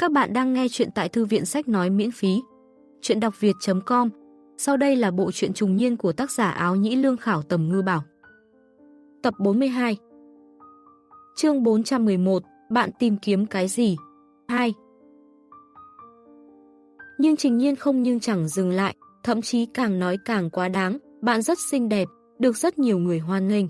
Các bạn đang nghe chuyện tại thư viện sách nói miễn phí. Chuyện đọc việt.com Sau đây là bộ truyện trùng niên của tác giả áo nhĩ lương khảo tầm ngư bảo. Tập 42 Chương 411 Bạn tìm kiếm cái gì? 2 Nhưng trình nhiên không nhưng chẳng dừng lại, thậm chí càng nói càng quá đáng, bạn rất xinh đẹp, được rất nhiều người hoan nghênh.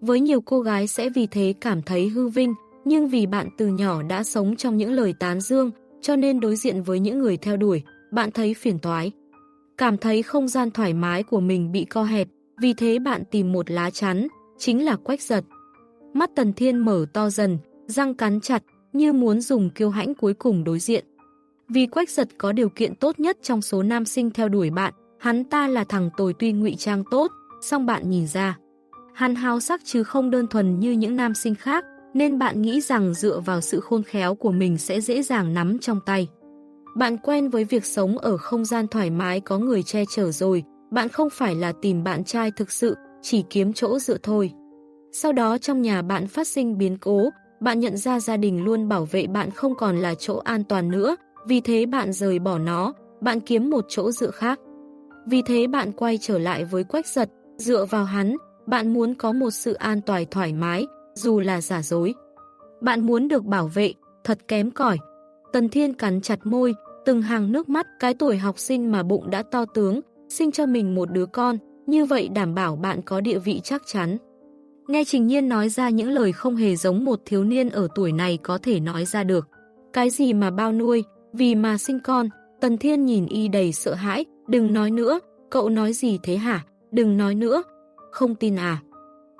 Với nhiều cô gái sẽ vì thế cảm thấy hư vinh, nhưng vì bạn từ nhỏ đã sống trong những lời tán dương, cho nên đối diện với những người theo đuổi, bạn thấy phiền toái. Cảm thấy không gian thoải mái của mình bị co hẹp, vì thế bạn tìm một lá chắn, chính là quách giật. Mắt Tần Thiên mở to dần, răng cắn chặt, như muốn dùng kiêu hãnh cuối cùng đối diện. Vì quách giật có điều kiện tốt nhất trong số nam sinh theo đuổi bạn, hắn ta là thằng tồi tuy ngụy trang tốt, song bạn nhìn ra. Hắn hào sắc chứ không đơn thuần như những nam sinh khác, nên bạn nghĩ rằng dựa vào sự khôn khéo của mình sẽ dễ dàng nắm trong tay. Bạn quen với việc sống ở không gian thoải mái có người che chở rồi, bạn không phải là tìm bạn trai thực sự, chỉ kiếm chỗ dựa thôi. Sau đó trong nhà bạn phát sinh biến cố, bạn nhận ra gia đình luôn bảo vệ bạn không còn là chỗ an toàn nữa, vì thế bạn rời bỏ nó, bạn kiếm một chỗ dựa khác. Vì thế bạn quay trở lại với quách giật, dựa vào hắn, bạn muốn có một sự an toàn thoải mái, dù là giả dối. Bạn muốn được bảo vệ, thật kém cỏi. Tần Thiên cắn chặt môi, từng hàng nước mắt cái tuổi học sinh mà bụng đã to tướng, sinh cho mình một đứa con, như vậy đảm bảo bạn có địa vị chắc chắn. Nghe Trình Nhiên nói ra những lời không hề giống một thiếu niên ở tuổi này có thể nói ra được. Cái gì mà bao nuôi, vì mà sinh con, Tần Thiên nhìn y đầy sợ hãi, đừng nói nữa, cậu nói gì thế hả, đừng nói nữa, không tin à.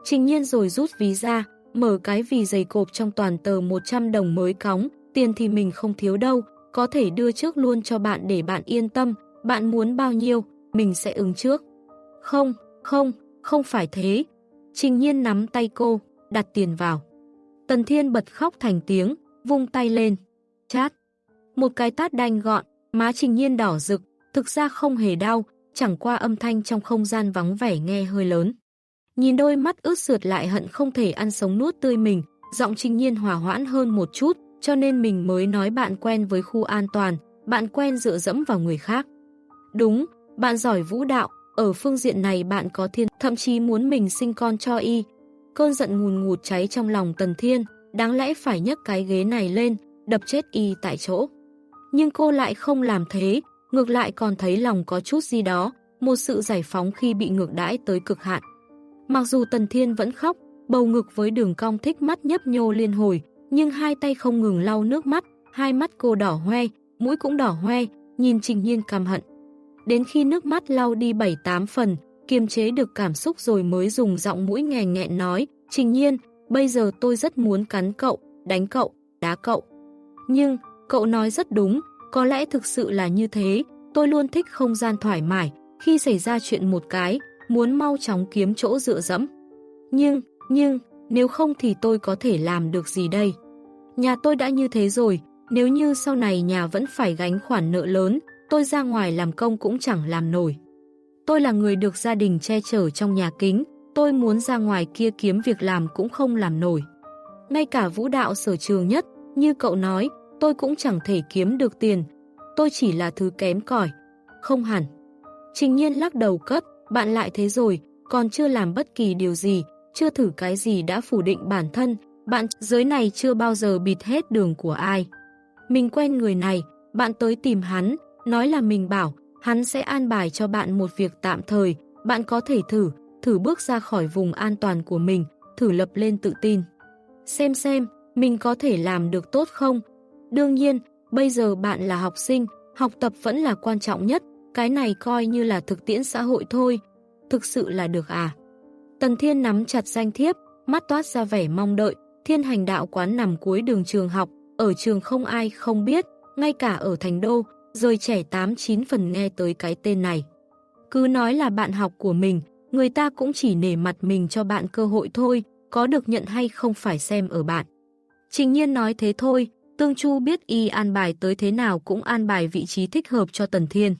Trình Nhiên rồi rút ví ra, mở cái vì giày cộp trong toàn tờ 100 đồng mới cóng, tiền thì mình không thiếu đâu, có thể đưa trước luôn cho bạn để bạn yên tâm, bạn muốn bao nhiêu, mình sẽ ứng trước. Không, không, không phải thế. Trình nhiên nắm tay cô, đặt tiền vào. Tần Thiên bật khóc thành tiếng, vung tay lên. Chát. Một cái tát đanh gọn, má Trình nhiên đỏ rực, thực ra không hề đau, chẳng qua âm thanh trong không gian vắng vẻ nghe hơi lớn. Nhìn đôi mắt ướt sượt lại hận không thể ăn sống nuốt tươi mình, giọng trình nhiên hòa hoãn hơn một chút, cho nên mình mới nói bạn quen với khu an toàn, bạn quen dựa dẫm vào người khác. Đúng, bạn giỏi vũ đạo, ở phương diện này bạn có thiên, thậm chí muốn mình sinh con cho y. Cơn giận ngùn ngụt cháy trong lòng Tần Thiên, đáng lẽ phải nhấc cái ghế này lên, đập chết y tại chỗ. Nhưng cô lại không làm thế, ngược lại còn thấy lòng có chút gì đó, một sự giải phóng khi bị ngược đãi tới cực hạn. Mặc dù Tần Thiên vẫn khóc, bầu ngực với đường cong thích mắt nhấp nhô liên hồi, nhưng hai tay không ngừng lau nước mắt, hai mắt cô đỏ hoe, mũi cũng đỏ hoe, nhìn Trình Nhiên căm hận. Đến khi nước mắt lau đi 7-8 phần, kiềm chế được cảm xúc rồi mới dùng giọng mũi nghèn nghẹn nói, Trình Nhiên, bây giờ tôi rất muốn cắn cậu, đánh cậu, đá cậu. Nhưng, cậu nói rất đúng, có lẽ thực sự là như thế, tôi luôn thích không gian thoải mái, khi xảy ra chuyện một cái, muốn mau chóng kiếm chỗ dựa dẫm. Nhưng, nhưng, nếu không thì tôi có thể làm được gì đây? Nhà tôi đã như thế rồi, nếu như sau này nhà vẫn phải gánh khoản nợ lớn, tôi ra ngoài làm công cũng chẳng làm nổi. Tôi là người được gia đình che chở trong nhà kính, tôi muốn ra ngoài kia kiếm việc làm cũng không làm nổi. Ngay cả vũ đạo sở trường nhất, như cậu nói, tôi cũng chẳng thể kiếm được tiền, tôi chỉ là thứ kém cỏi không hẳn. Trình nhiên lắc đầu cất, bạn lại thế rồi, còn chưa làm bất kỳ điều gì, chưa thử cái gì đã phủ định bản thân, bạn giới này chưa bao giờ bịt hết đường của ai. Mình quen người này, bạn tới tìm hắn, nói là mình bảo, hắn sẽ an bài cho bạn một việc tạm thời, bạn có thể thử, thử bước ra khỏi vùng an toàn của mình, thử lập lên tự tin. Xem xem, mình có thể làm được tốt không? Đương nhiên, bây giờ bạn là học sinh, học tập vẫn là quan trọng nhất, cái này coi như là thực tiễn xã hội thôi. Thực sự là được à? Tần Thiên nắm chặt danh thiếp, mắt toát ra vẻ mong đợi, thiên hành đạo quán nằm cuối đường trường học, ở trường không ai không biết, ngay cả ở thành đô, rồi trẻ 8-9 phần nghe tới cái tên này. Cứ nói là bạn học của mình, người ta cũng chỉ nể mặt mình cho bạn cơ hội thôi, có được nhận hay không phải xem ở bạn. Trình nhiên nói thế thôi, Tương Chu biết y an bài tới thế nào cũng an bài vị trí thích hợp cho Tần Thiên.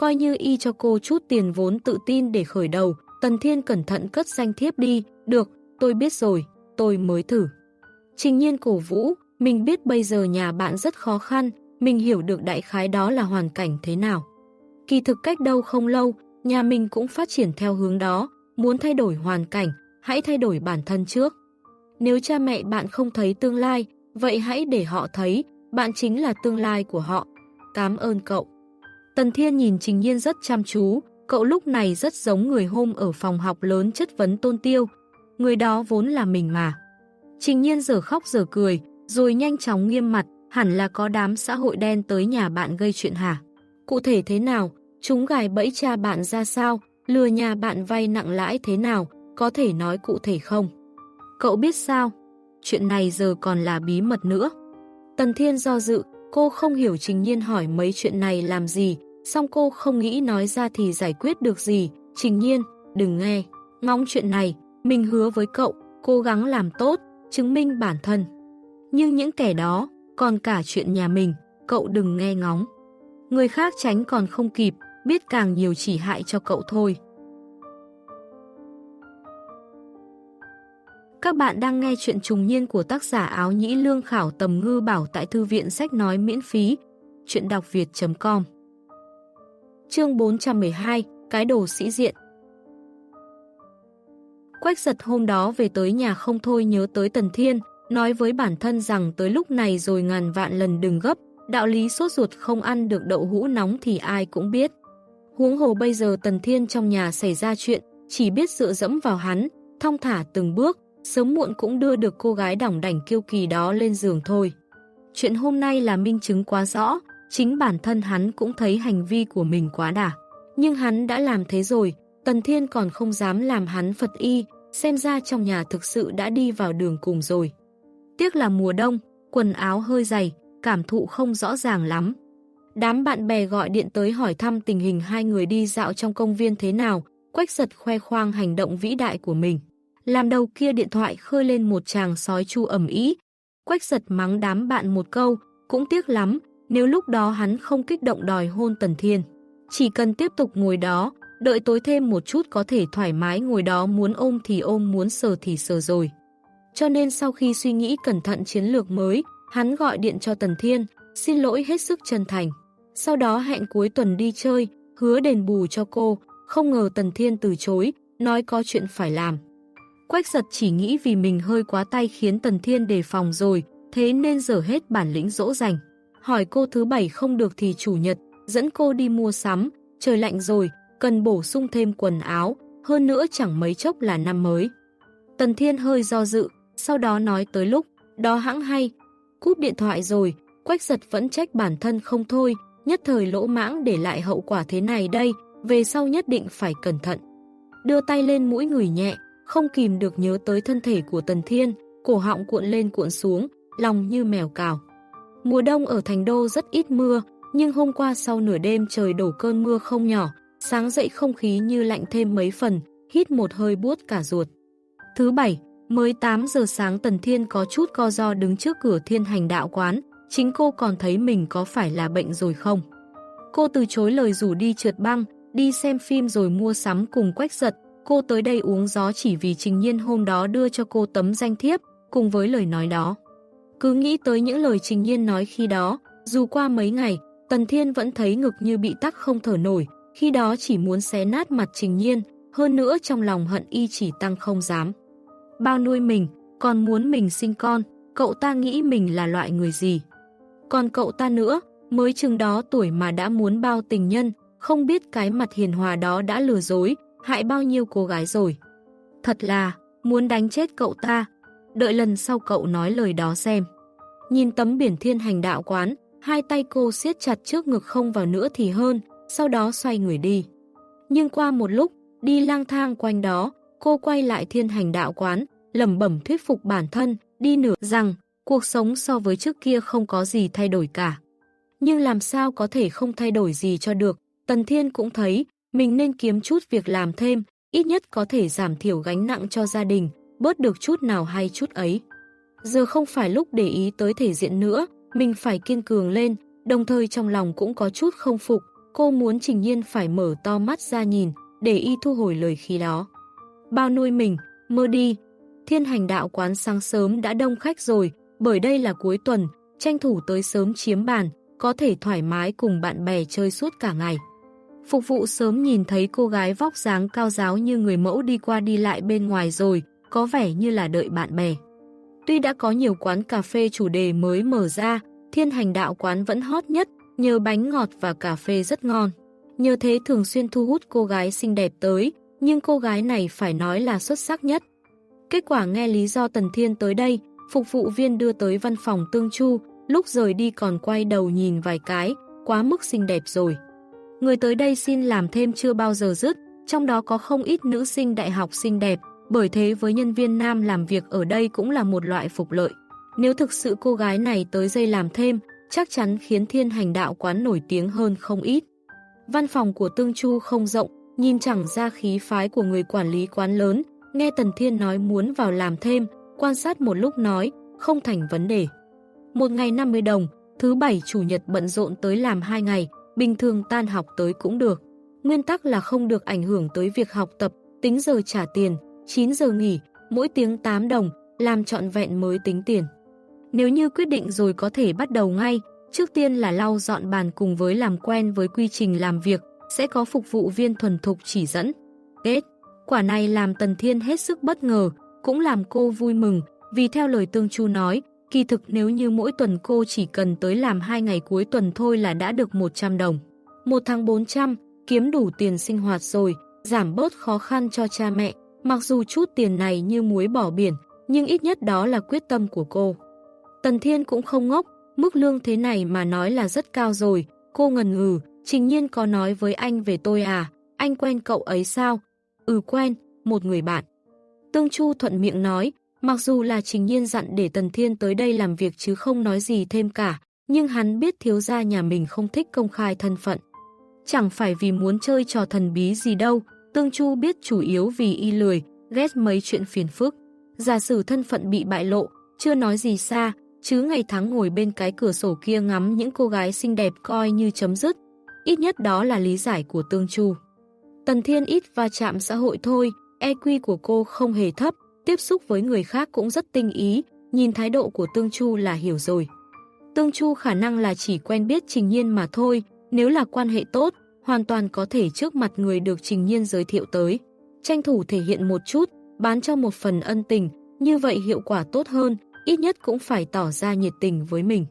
Coi như y cho cô chút tiền vốn tự tin để khởi đầu, Tần Thiên cẩn thận cất danh thiếp đi, được, tôi biết rồi, tôi mới thử. Trình nhiên cổ vũ, mình biết bây giờ nhà bạn rất khó khăn, mình hiểu được đại khái đó là hoàn cảnh thế nào. Kỳ thực cách đâu không lâu, nhà mình cũng phát triển theo hướng đó, muốn thay đổi hoàn cảnh, hãy thay đổi bản thân trước. Nếu cha mẹ bạn không thấy tương lai, vậy hãy để họ thấy, bạn chính là tương lai của họ. Cảm ơn cậu. Tần Thiên nhìn Trình Nhiên rất chăm chú, cậu lúc này rất giống người hôm ở phòng học lớn chất vấn tôn tiêu. Người đó vốn là mình mà. Trình Nhiên giờ khóc giờ cười, rồi nhanh chóng nghiêm mặt, hẳn là có đám xã hội đen tới nhà bạn gây chuyện hả? Cụ thể thế nào? Chúng gài bẫy cha bạn ra sao? Lừa nhà bạn vay nặng lãi thế nào? Có thể nói cụ thể không? Cậu biết sao? Chuyện này giờ còn là bí mật nữa. Tần Thiên do dự, cô không hiểu Trình Nhiên hỏi mấy chuyện này làm gì, xong cô không nghĩ nói ra thì giải quyết được gì. Trình Nhiên, đừng nghe, ngóng chuyện này, mình hứa với cậu, cố gắng làm tốt, chứng minh bản thân. Nhưng những kẻ đó, còn cả chuyện nhà mình, cậu đừng nghe ngóng. Người khác tránh còn không kịp, biết càng nhiều chỉ hại cho cậu thôi. Các bạn đang nghe chuyện trùng niên của tác giả áo nhĩ lương khảo tầm ngư bảo tại thư viện sách nói miễn phí. Chuyện đọc việt.com Chương 412 Cái đồ sĩ diện Quách giật hôm đó về tới nhà không thôi nhớ tới Tần Thiên, nói với bản thân rằng tới lúc này rồi ngàn vạn lần đừng gấp, đạo lý sốt ruột không ăn được đậu hũ nóng thì ai cũng biết. Huống hồ bây giờ Tần Thiên trong nhà xảy ra chuyện, chỉ biết dựa dẫm vào hắn, thong thả từng bước, sớm muộn cũng đưa được cô gái đỏng đảnh kiêu kỳ đó lên giường thôi. Chuyện hôm nay là minh chứng quá rõ, chính bản thân hắn cũng thấy hành vi của mình quá đả. Nhưng hắn đã làm thế rồi, Tần Thiên còn không dám làm hắn Phật y, xem ra trong nhà thực sự đã đi vào đường cùng rồi. Tiếc là mùa đông, quần áo hơi dày, cảm thụ không rõ ràng lắm. Đám bạn bè gọi điện tới hỏi thăm tình hình hai người đi dạo trong công viên thế nào, quách giật khoe khoang hành động vĩ đại của mình. Làm đầu kia điện thoại khơi lên một chàng sói chu ẩm ý. Quách giật mắng đám bạn một câu, cũng tiếc lắm, nếu lúc đó hắn không kích động đòi hôn Tần Thiên. Chỉ cần tiếp tục ngồi đó, đợi tối thêm một chút có thể thoải mái ngồi đó muốn ôm thì ôm muốn sờ thì sờ rồi. Cho nên sau khi suy nghĩ cẩn thận chiến lược mới, hắn gọi điện cho Tần Thiên, xin lỗi hết sức chân thành. Sau đó hẹn cuối tuần đi chơi, hứa đền bù cho cô, không ngờ Tần Thiên từ chối, nói có chuyện phải làm. Quách giật chỉ nghĩ vì mình hơi quá tay khiến Tần Thiên đề phòng rồi, thế nên dở hết bản lĩnh dỗ dành. Hỏi cô thứ bảy không được thì chủ nhật, dẫn cô đi mua sắm, trời lạnh rồi, cần bổ sung thêm quần áo, hơn nữa chẳng mấy chốc là năm mới. Tần Thiên hơi do dự, sau đó nói tới lúc, đó hãng hay. Cúp điện thoại rồi, Quách giật vẫn trách bản thân không thôi, nhất thời lỗ mãng để lại hậu quả thế này đây, về sau nhất định phải cẩn thận. Đưa tay lên mũi người nhẹ, không kìm được nhớ tới thân thể của Tần Thiên, cổ họng cuộn lên cuộn xuống, lòng như mèo cào. Mùa đông ở Thành Đô rất ít mưa, nhưng hôm qua sau nửa đêm trời đổ cơn mưa không nhỏ, sáng dậy không khí như lạnh thêm mấy phần, hít một hơi buốt cả ruột. Thứ bảy, mới 8 giờ sáng Tần Thiên có chút co do đứng trước cửa thiên hành đạo quán, chính cô còn thấy mình có phải là bệnh rồi không? Cô từ chối lời rủ đi trượt băng, đi xem phim rồi mua sắm cùng quách giật, cô tới đây uống gió chỉ vì Trình Nhiên hôm đó đưa cho cô tấm danh thiếp, cùng với lời nói đó. Cứ nghĩ tới những lời Trình Nhiên nói khi đó, dù qua mấy ngày, Tần Thiên vẫn thấy ngực như bị tắc không thở nổi, khi đó chỉ muốn xé nát mặt Trình Nhiên, hơn nữa trong lòng hận y chỉ tăng không dám. Bao nuôi mình, còn muốn mình sinh con, cậu ta nghĩ mình là loại người gì? Còn cậu ta nữa, mới chừng đó tuổi mà đã muốn bao tình nhân, không biết cái mặt hiền hòa đó đã lừa dối, hại bao nhiêu cô gái rồi. Thật là, muốn đánh chết cậu ta, đợi lần sau cậu nói lời đó xem. Nhìn tấm biển thiên hành đạo quán, hai tay cô siết chặt trước ngực không vào nữa thì hơn, sau đó xoay người đi. Nhưng qua một lúc, đi lang thang quanh đó, cô quay lại thiên hành đạo quán, lẩm bẩm thuyết phục bản thân, đi nửa rằng cuộc sống so với trước kia không có gì thay đổi cả. Nhưng làm sao có thể không thay đổi gì cho được, Tần Thiên cũng thấy mình nên kiếm chút việc làm thêm, ít nhất có thể giảm thiểu gánh nặng cho gia đình, bớt được chút nào hay chút ấy. Giờ không phải lúc để ý tới thể diện nữa, mình phải kiên cường lên, đồng thời trong lòng cũng có chút không phục, cô muốn Trình Nhiên phải mở to mắt ra nhìn, để y thu hồi lời khi đó. Bao nuôi mình, mơ đi. Thiên hành đạo quán sáng sớm đã đông khách rồi, bởi đây là cuối tuần, tranh thủ tới sớm chiếm bàn, có thể thoải mái cùng bạn bè chơi suốt cả ngày. Phục vụ sớm nhìn thấy cô gái vóc dáng cao giáo như người mẫu đi qua đi lại bên ngoài rồi, có vẻ như là đợi bạn bè. Tuy đã có nhiều quán cà phê chủ đề mới mở ra, thiên hành đạo quán vẫn hot nhất, nhờ bánh ngọt và cà phê rất ngon. Nhờ thế thường xuyên thu hút cô gái xinh đẹp tới, nhưng cô gái này phải nói là xuất sắc nhất. Kết quả nghe lý do Tần Thiên tới đây, phục vụ viên đưa tới văn phòng Tương Chu, lúc rời đi còn quay đầu nhìn vài cái, quá mức xinh đẹp rồi. Người tới đây xin làm thêm chưa bao giờ dứt, trong đó có không ít nữ sinh đại học xinh đẹp, bởi thế với nhân viên nam làm việc ở đây cũng là một loại phục lợi. Nếu thực sự cô gái này tới dây làm thêm, chắc chắn khiến thiên hành đạo quán nổi tiếng hơn không ít. Văn phòng của Tương Chu không rộng, nhìn chẳng ra khí phái của người quản lý quán lớn, nghe Tần Thiên nói muốn vào làm thêm, quan sát một lúc nói, không thành vấn đề. Một ngày 50 đồng, thứ bảy chủ nhật bận rộn tới làm hai ngày, bình thường tan học tới cũng được. Nguyên tắc là không được ảnh hưởng tới việc học tập, tính giờ trả tiền, 9 giờ nghỉ, mỗi tiếng 8 đồng, làm trọn vẹn mới tính tiền. Nếu như quyết định rồi có thể bắt đầu ngay, trước tiên là lau dọn bàn cùng với làm quen với quy trình làm việc, sẽ có phục vụ viên thuần thục chỉ dẫn. Kết, quả này làm Tần Thiên hết sức bất ngờ, cũng làm cô vui mừng, vì theo lời Tương Chu nói, kỳ thực nếu như mỗi tuần cô chỉ cần tới làm hai ngày cuối tuần thôi là đã được 100 đồng. Một tháng 400, kiếm đủ tiền sinh hoạt rồi, giảm bớt khó khăn cho cha mẹ, mặc dù chút tiền này như muối bỏ biển, nhưng ít nhất đó là quyết tâm của cô. Tần Thiên cũng không ngốc, mức lương thế này mà nói là rất cao rồi, cô ngần ngừ, trình nhiên có nói với anh về tôi à, anh quen cậu ấy sao? Ừ quen, một người bạn. Tương Chu thuận miệng nói, mặc dù là trình nhiên dặn để Tần Thiên tới đây làm việc chứ không nói gì thêm cả, nhưng hắn biết thiếu gia nhà mình không thích công khai thân phận. Chẳng phải vì muốn chơi trò thần bí gì đâu, Tương Chu biết chủ yếu vì y lười, ghét mấy chuyện phiền phức. Giả sử thân phận bị bại lộ, chưa nói gì xa, chứ ngày tháng ngồi bên cái cửa sổ kia ngắm những cô gái xinh đẹp coi như chấm dứt. Ít nhất đó là lý giải của Tương Chu. Tần Thiên ít va chạm xã hội thôi, EQ của cô không hề thấp, tiếp xúc với người khác cũng rất tinh ý, nhìn thái độ của Tương Chu là hiểu rồi. Tương Chu khả năng là chỉ quen biết Trình Nhiên mà thôi, nếu là quan hệ tốt, hoàn toàn có thể trước mặt người được Trình Nhiên giới thiệu tới. Tranh thủ thể hiện một chút, bán cho một phần ân tình, như vậy hiệu quả tốt hơn, ít nhất cũng phải tỏ ra nhiệt tình với mình.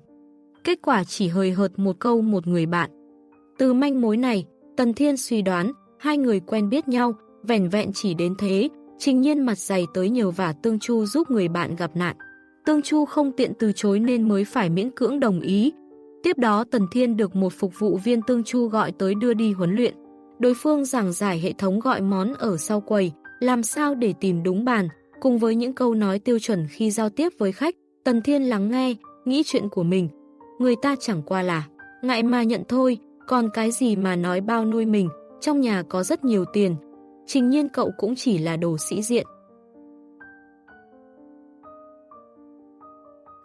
Kết quả chỉ hơi hợt một câu một người bạn. Từ manh mối này, Tần Thiên suy đoán, hai người quen biết nhau, vẻn vẹn chỉ đến thế, trình nhiên mặt dày tới nhờ vả Tương Chu giúp người bạn gặp nạn. Tương Chu không tiện từ chối nên mới phải miễn cưỡng đồng ý. Tiếp đó Tần Thiên được một phục vụ viên Tương Chu gọi tới đưa đi huấn luyện. Đối phương giảng giải hệ thống gọi món ở sau quầy, làm sao để tìm đúng bàn, cùng với những câu nói tiêu chuẩn khi giao tiếp với khách. Tần Thiên lắng nghe, nghĩ chuyện của mình. Người ta chẳng qua là, ngại mà nhận thôi, còn cái gì mà nói bao nuôi mình, trong nhà có rất nhiều tiền. Trình nhiên cậu cũng chỉ là đồ sĩ diện.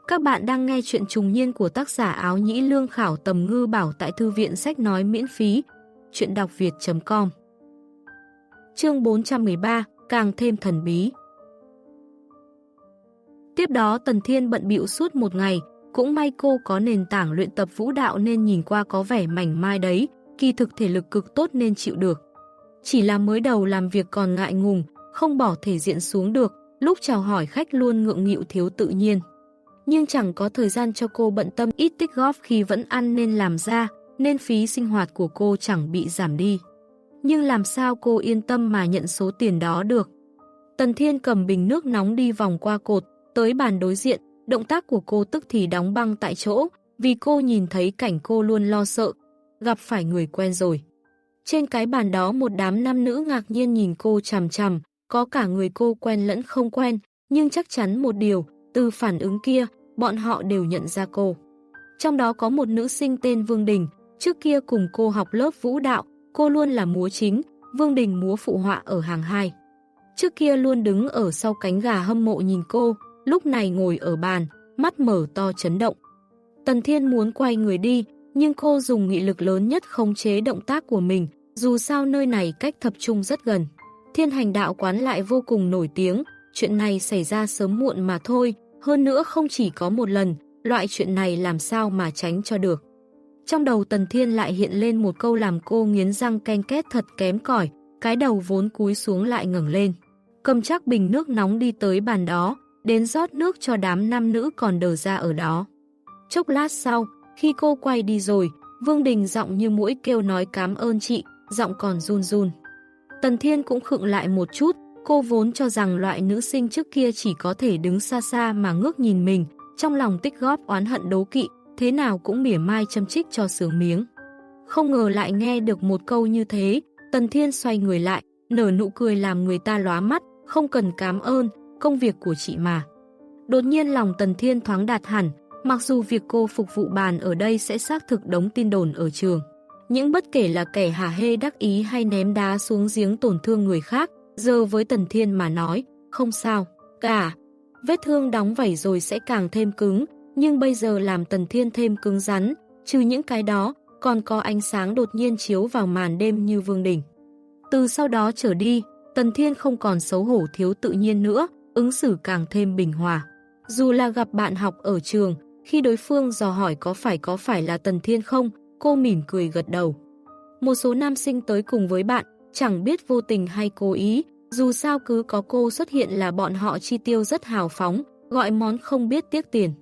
Các bạn đang nghe chuyện trùng niên của tác giả áo nhĩ lương khảo tầm ngư bảo tại thư viện sách nói miễn phí. Chuyện đọc việt.com Chương 413 Càng thêm thần bí Tiếp đó Tần Thiên bận bịu suốt một ngày, cũng may cô có nền tảng luyện tập vũ đạo nên nhìn qua có vẻ mảnh mai đấy, kỳ thực thể lực cực tốt nên chịu được. Chỉ là mới đầu làm việc còn ngại ngùng, không bỏ thể diện xuống được, lúc chào hỏi khách luôn ngượng nghịu thiếu tự nhiên. Nhưng chẳng có thời gian cho cô bận tâm ít tích góp khi vẫn ăn nên làm ra, nên phí sinh hoạt của cô chẳng bị giảm đi. Nhưng làm sao cô yên tâm mà nhận số tiền đó được? Tần Thiên cầm bình nước nóng đi vòng qua cột, tới bàn đối diện, động tác của cô tức thì đóng băng tại chỗ, vì cô nhìn thấy cảnh cô luôn lo sợ, gặp phải người quen rồi. Trên cái bàn đó một đám nam nữ ngạc nhiên nhìn cô chằm chằm, có cả người cô quen lẫn không quen, nhưng chắc chắn một điều, từ phản ứng kia, bọn họ đều nhận ra cô. Trong đó có một nữ sinh tên Vương Đình, trước kia cùng cô học lớp vũ đạo, cô luôn là múa chính, Vương Đình múa phụ họa ở hàng 2. Trước kia luôn đứng ở sau cánh gà hâm mộ nhìn cô, lúc này ngồi ở bàn, mắt mở to chấn động. Tần Thiên muốn quay người đi, nhưng cô dùng nghị lực lớn nhất khống chế động tác của mình, dù sao nơi này cách tập trung rất gần. Thiên hành đạo quán lại vô cùng nổi tiếng, chuyện này xảy ra sớm muộn mà thôi, hơn nữa không chỉ có một lần, loại chuyện này làm sao mà tránh cho được. Trong đầu Tần Thiên lại hiện lên một câu làm cô nghiến răng ken két thật kém cỏi cái đầu vốn cúi xuống lại ngẩng lên. Cầm chắc bình nước nóng đi tới bàn đó, đến rót nước cho đám nam nữ còn đờ ra ở đó. Chốc lát sau, khi cô quay đi rồi, Vương Đình giọng như mũi kêu nói cảm ơn chị, giọng còn run run. Tần Thiên cũng khựng lại một chút, cô vốn cho rằng loại nữ sinh trước kia chỉ có thể đứng xa xa mà ngước nhìn mình, trong lòng tích góp oán hận đố kỵ, thế nào cũng mỉa mai châm trích cho sướng miếng. Không ngờ lại nghe được một câu như thế, Tần Thiên xoay người lại, nở nụ cười làm người ta lóa mắt, không cần cảm ơn, công việc của chị mà. Đột nhiên lòng Tần Thiên thoáng đạt hẳn, mặc dù việc cô phục vụ bàn ở đây sẽ xác thực đống tin đồn ở trường. Những bất kể là kẻ hả hê đắc ý hay ném đá xuống giếng tổn thương người khác, giờ với Tần Thiên mà nói, không sao, cả. Vết thương đóng vảy rồi sẽ càng thêm cứng, nhưng bây giờ làm Tần Thiên thêm cứng rắn, trừ những cái đó, còn có ánh sáng đột nhiên chiếu vào màn đêm như vương đỉnh. Từ sau đó trở đi, Tần Thiên không còn xấu hổ thiếu tự nhiên nữa, ứng xử càng thêm bình hòa. Dù là gặp bạn học ở trường, khi đối phương dò hỏi có phải có phải là Tần Thiên không, cô mỉm cười gật đầu. Một số nam sinh tới cùng với bạn, chẳng biết vô tình hay cố ý, dù sao cứ có cô xuất hiện là bọn họ chi tiêu rất hào phóng, gọi món không biết tiếc tiền.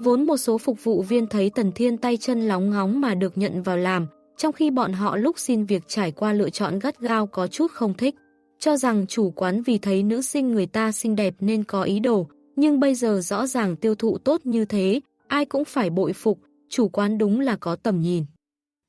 Vốn một số phục vụ viên thấy Tần Thiên tay chân lóng ngóng mà được nhận vào làm, trong khi bọn họ lúc xin việc trải qua lựa chọn gắt gao có chút không thích. Cho rằng chủ quán vì thấy nữ sinh người ta xinh đẹp nên có ý đồ, nhưng bây giờ rõ ràng tiêu thụ tốt như thế, ai cũng phải bội phục, chủ quán đúng là có tầm nhìn.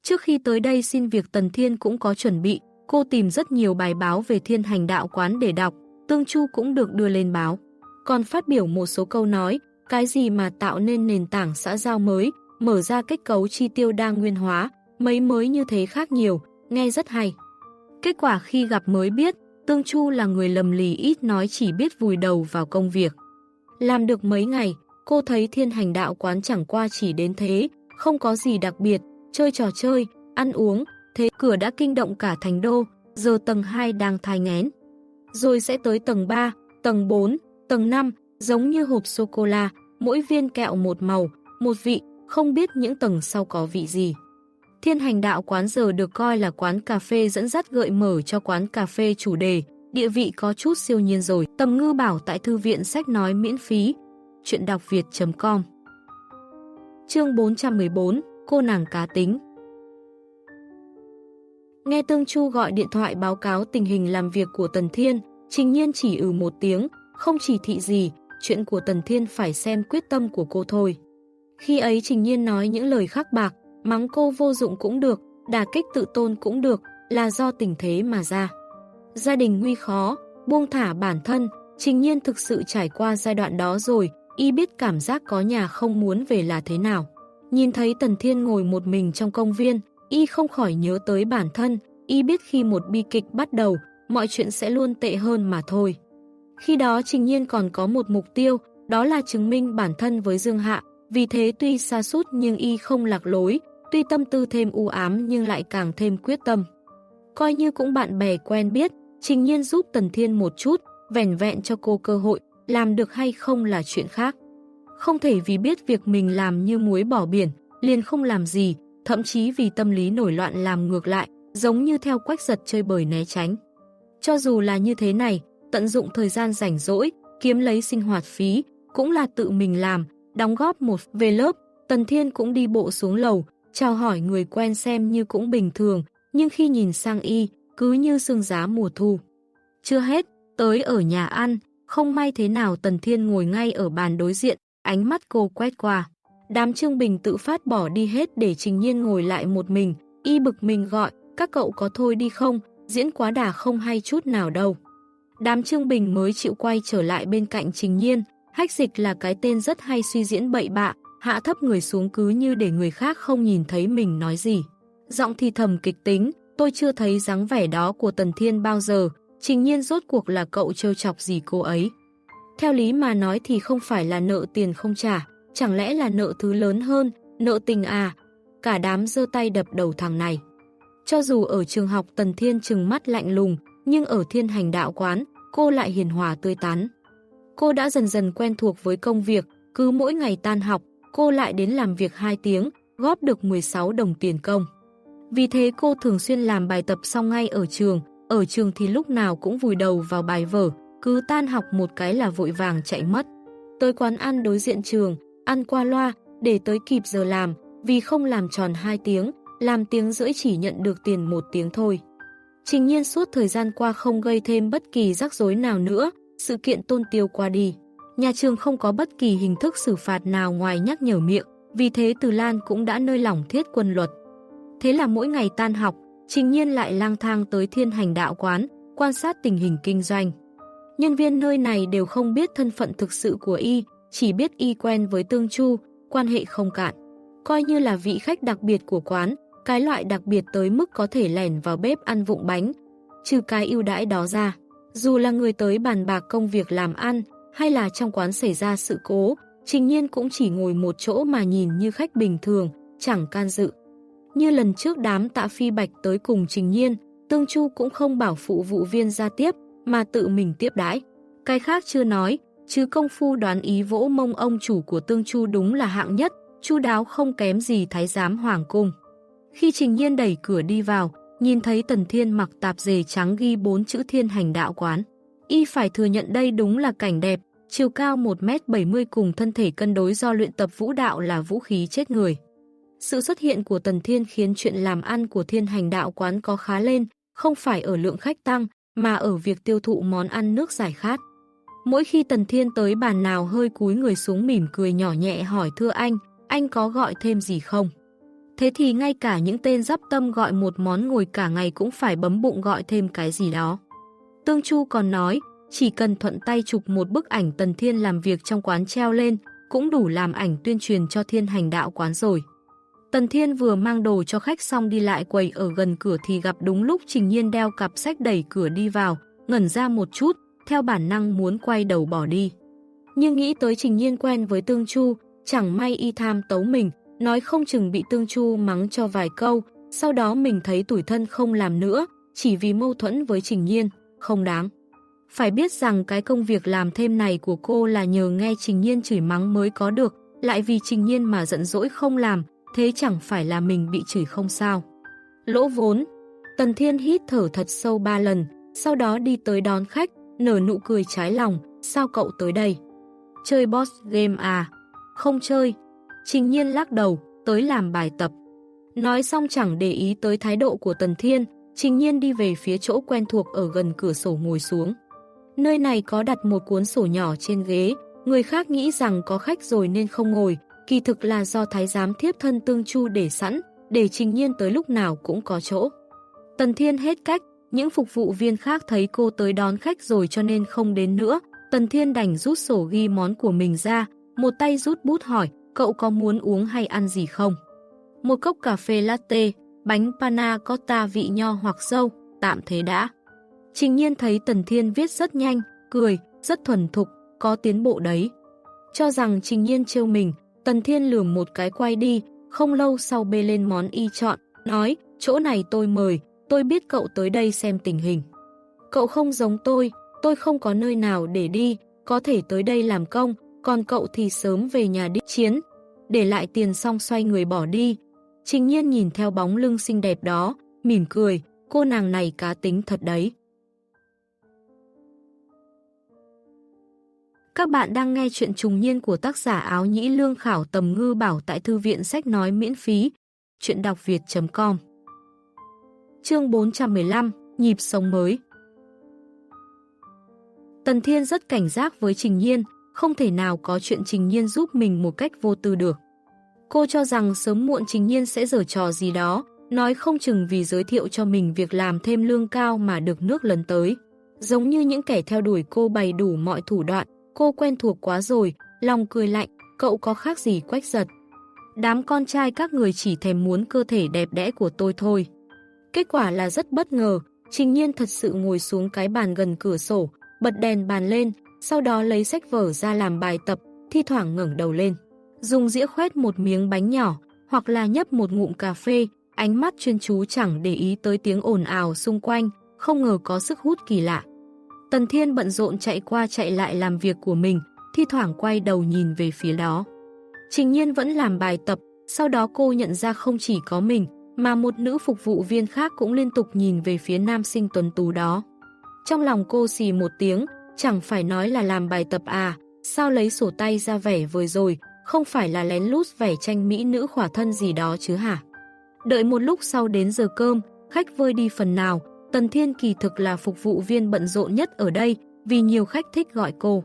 Trước khi tới đây xin việc Tần Thiên cũng có chuẩn bị, cô tìm rất nhiều bài báo về thiên hành đạo quán để đọc, Tương Chu cũng được đưa lên báo. Còn phát biểu một số câu nói, cái gì mà tạo nên nền tảng xã giao mới, mở ra kết cấu chi tiêu đa nguyên hóa, mấy mới như thế khác nhiều, nghe rất hay. Kết quả khi gặp mới biết, Tương Chu là người lầm lì ít nói chỉ biết vùi đầu vào công việc. Làm được mấy ngày, cô thấy thiên hành đạo quán chẳng qua chỉ đến thế, không có gì đặc biệt, chơi trò chơi, ăn uống, thế cửa đã kinh động cả thành đô, giờ tầng 2 đang thai ngén. Rồi sẽ tới tầng 3, tầng 4, tầng 5, giống như hộp sô-cô-la, mỗi viên kẹo một màu, một vị, không biết những tầng sau có vị gì. Thiên hành đạo quán giờ được coi là quán cà phê dẫn dắt gợi mở cho quán cà phê chủ đề, địa vị có chút siêu nhiên rồi. Tầm ngư bảo tại thư viện sách nói miễn phí. Chuyện đọc việt.com Chương 414 Cô nàng cá tính Nghe Tương Chu gọi điện thoại báo cáo tình hình làm việc của Tần Thiên, Trình Nhiên chỉ ừ một tiếng, không chỉ thị gì, chuyện của Tần Thiên phải xem quyết tâm của cô thôi. Khi ấy Trình Nhiên nói những lời khắc bạc, mắng cô vô dụng cũng được, đà kích tự tôn cũng được, là do tình thế mà ra. Gia đình nguy khó, buông thả bản thân, Trình Nhiên thực sự trải qua giai đoạn đó rồi, y biết cảm giác có nhà không muốn về là thế nào. Nhìn thấy Tần Thiên ngồi một mình trong công viên, y không khỏi nhớ tới bản thân, y biết khi một bi kịch bắt đầu, mọi chuyện sẽ luôn tệ hơn mà thôi. Khi đó Trình Nhiên còn có một mục tiêu, đó là chứng minh bản thân với Dương Hạ, vì thế tuy xa sút nhưng y không lạc lối, tuy tâm tư thêm u ám nhưng lại càng thêm quyết tâm. Coi như cũng bạn bè quen biết, Trình Nhiên giúp Tần Thiên một chút, vẻn vẹn cho cô cơ hội, làm được hay không là chuyện khác. Không thể vì biết việc mình làm như muối bỏ biển, liền không làm gì, thậm chí vì tâm lý nổi loạn làm ngược lại, giống như theo quách giật chơi bời né tránh. Cho dù là như thế này, tận dụng thời gian rảnh rỗi, kiếm lấy sinh hoạt phí, cũng là tự mình làm, đóng góp một về lớp, Tần Thiên cũng đi bộ xuống lầu, chào hỏi người quen xem như cũng bình thường, nhưng khi nhìn sang y, cứ như sương giá mùa thu. Chưa hết, tới ở nhà ăn, không may thế nào Tần Thiên ngồi ngay ở bàn đối diện, ánh mắt cô quét qua. Đám Trương Bình tự phát bỏ đi hết để Trình Nhiên ngồi lại một mình, y bực mình gọi, các cậu có thôi đi không, diễn quá đà không hay chút nào đâu. Đám Trương Bình mới chịu quay trở lại bên cạnh Trình Nhiên, hách dịch là cái tên rất hay suy diễn bậy bạ, hạ thấp người xuống cứ như để người khác không nhìn thấy mình nói gì. Giọng thì thầm kịch tính, tôi chưa thấy dáng vẻ đó của Tần Thiên bao giờ, trình nhiên rốt cuộc là cậu trêu chọc gì cô ấy. Theo lý mà nói thì không phải là nợ tiền không trả, chẳng lẽ là nợ thứ lớn hơn, nợ tình à, cả đám dơ tay đập đầu thằng này. Cho dù ở trường học Tần Thiên trừng mắt lạnh lùng, nhưng ở thiên hành đạo quán, cô lại hiền hòa tươi tắn. Cô đã dần dần quen thuộc với công việc, cứ mỗi ngày tan học, cô lại đến làm việc 2 tiếng, góp được 16 đồng tiền công. Vì thế cô thường xuyên làm bài tập xong ngay ở trường, ở trường thì lúc nào cũng vùi đầu vào bài vở, cứ tan học một cái là vội vàng chạy mất. Tới quán ăn đối diện trường, ăn qua loa, để tới kịp giờ làm, vì không làm tròn 2 tiếng, làm tiếng rưỡi chỉ nhận được tiền một tiếng thôi. Trình nhiên suốt thời gian qua không gây thêm bất kỳ rắc rối nào nữa, sự kiện tôn tiêu qua đi. Nhà trường không có bất kỳ hình thức xử phạt nào ngoài nhắc nhở miệng, vì thế Từ Lan cũng đã nơi lỏng thiết quân luật. Thế là mỗi ngày tan học, Trình Nhiên lại lang thang tới thiên hành đạo quán, quan sát tình hình kinh doanh. Nhân viên nơi này đều không biết thân phận thực sự của y, chỉ biết y quen với Tương Chu, quan hệ không cạn. Coi như là vị khách đặc biệt của quán, cái loại đặc biệt tới mức có thể lèn vào bếp ăn vụng bánh. Trừ cái ưu đãi đó ra, dù là người tới bàn bạc công việc làm ăn, hay là trong quán xảy ra sự cố, Trình Nhiên cũng chỉ ngồi một chỗ mà nhìn như khách bình thường, chẳng can dự. Như lần trước đám tạ phi bạch tới cùng Trình Nhiên, Tương Chu cũng không bảo phụ vụ viên ra tiếp, mà tự mình tiếp đãi. Cái khác chưa nói, chứ công phu đoán ý vỗ mông ông chủ của Tương Chu đúng là hạng nhất, chu đáo không kém gì thái giám hoàng cung. Khi Trình Nhiên đẩy cửa đi vào, nhìn thấy Tần Thiên mặc tạp dề trắng ghi bốn chữ thiên hành đạo quán. Y phải thừa nhận đây đúng là cảnh đẹp, chiều cao 1m70 cùng thân thể cân đối do luyện tập vũ đạo là vũ khí chết người. Sự xuất hiện của Tần Thiên khiến chuyện làm ăn của thiên hành đạo quán có khá lên, không phải ở lượng khách tăng, mà ở việc tiêu thụ món ăn nước giải khát. Mỗi khi Tần Thiên tới bàn nào hơi cúi người xuống mỉm cười nhỏ nhẹ hỏi thưa anh, anh có gọi thêm gì không? Thế thì ngay cả những tên dắp tâm gọi một món ngồi cả ngày cũng phải bấm bụng gọi thêm cái gì đó. Tương Chu còn nói, chỉ cần thuận tay chụp một bức ảnh Tần Thiên làm việc trong quán treo lên, cũng đủ làm ảnh tuyên truyền cho thiên hành đạo quán rồi. Tần Thiên vừa mang đồ cho khách xong đi lại quầy ở gần cửa thì gặp đúng lúc Trình Nhiên đeo cặp sách đẩy cửa đi vào, ngẩn ra một chút, theo bản năng muốn quay đầu bỏ đi. Nhưng nghĩ tới Trình Nhiên quen với Tương Chu, chẳng may y tham tấu mình, nói không chừng bị Tương Chu mắng cho vài câu, sau đó mình thấy tủi thân không làm nữa, chỉ vì mâu thuẫn với Trình Nhiên, không đáng. Phải biết rằng cái công việc làm thêm này của cô là nhờ nghe Trình Nhiên chửi mắng mới có được, lại vì Trình Nhiên mà giận dỗi không làm, thế chẳng phải là mình bị chửi không sao. Lỗ vốn Tần Thiên hít thở thật sâu ba lần, sau đó đi tới đón khách, nở nụ cười trái lòng, sao cậu tới đây? Chơi boss game à? Không chơi. Trình nhiên lắc đầu, tới làm bài tập. Nói xong chẳng để ý tới thái độ của Tần Thiên, Trình nhiên đi về phía chỗ quen thuộc ở gần cửa sổ ngồi xuống. Nơi này có đặt một cuốn sổ nhỏ trên ghế, người khác nghĩ rằng có khách rồi nên không ngồi, kỳ thực là do thái giám thiếp thân tương chu để sẵn, để trình nhiên tới lúc nào cũng có chỗ. Tần Thiên hết cách, những phục vụ viên khác thấy cô tới đón khách rồi cho nên không đến nữa. Tần Thiên đành rút sổ ghi món của mình ra, một tay rút bút hỏi, cậu có muốn uống hay ăn gì không? Một cốc cà phê latte, bánh panna cotta vị nho hoặc dâu, tạm thế đã. Trình nhiên thấy Tần Thiên viết rất nhanh, cười, rất thuần thục, có tiến bộ đấy. Cho rằng Trình nhiên trêu mình, Tần Thiên lườm một cái quay đi, không lâu sau bê lên món y chọn, nói, chỗ này tôi mời, tôi biết cậu tới đây xem tình hình. Cậu không giống tôi, tôi không có nơi nào để đi, có thể tới đây làm công, còn cậu thì sớm về nhà đi chiến. Để lại tiền xong xoay người bỏ đi. Trình nhiên nhìn theo bóng lưng xinh đẹp đó, mỉm cười, cô nàng này cá tính thật đấy. Các bạn đang nghe chuyện trùng niên của tác giả áo nhĩ lương khảo tầm ngư bảo tại thư viện sách nói miễn phí. Chuyện đọc việt.com Chương 415 Nhịp sống mới Tần Thiên rất cảnh giác với Trình Nhiên, không thể nào có chuyện Trình Nhiên giúp mình một cách vô tư được. Cô cho rằng sớm muộn Trình Nhiên sẽ giở trò gì đó, nói không chừng vì giới thiệu cho mình việc làm thêm lương cao mà được nước lần tới. Giống như những kẻ theo đuổi cô bày đủ mọi thủ đoạn, cô quen thuộc quá rồi, lòng cười lạnh, cậu có khác gì quách giật. Đám con trai các người chỉ thèm muốn cơ thể đẹp đẽ của tôi thôi. Kết quả là rất bất ngờ, Trình Nhiên thật sự ngồi xuống cái bàn gần cửa sổ, bật đèn bàn lên, sau đó lấy sách vở ra làm bài tập, thi thoảng ngẩng đầu lên. Dùng dĩa khoét một miếng bánh nhỏ, hoặc là nhấp một ngụm cà phê, ánh mắt chuyên chú chẳng để ý tới tiếng ồn ào xung quanh, không ngờ có sức hút kỳ lạ. Tần Thiên bận rộn chạy qua chạy lại làm việc của mình, thi thoảng quay đầu nhìn về phía đó. Trình nhiên vẫn làm bài tập, sau đó cô nhận ra không chỉ có mình, mà một nữ phục vụ viên khác cũng liên tục nhìn về phía nam sinh tuần tú đó. Trong lòng cô xì một tiếng, chẳng phải nói là làm bài tập à, sao lấy sổ tay ra vẻ vừa rồi, không phải là lén lút vẻ tranh mỹ nữ khỏa thân gì đó chứ hả? Đợi một lúc sau đến giờ cơm, khách vơi đi phần nào, Tần Thiên kỳ thực là phục vụ viên bận rộn nhất ở đây, vì nhiều khách thích gọi cô.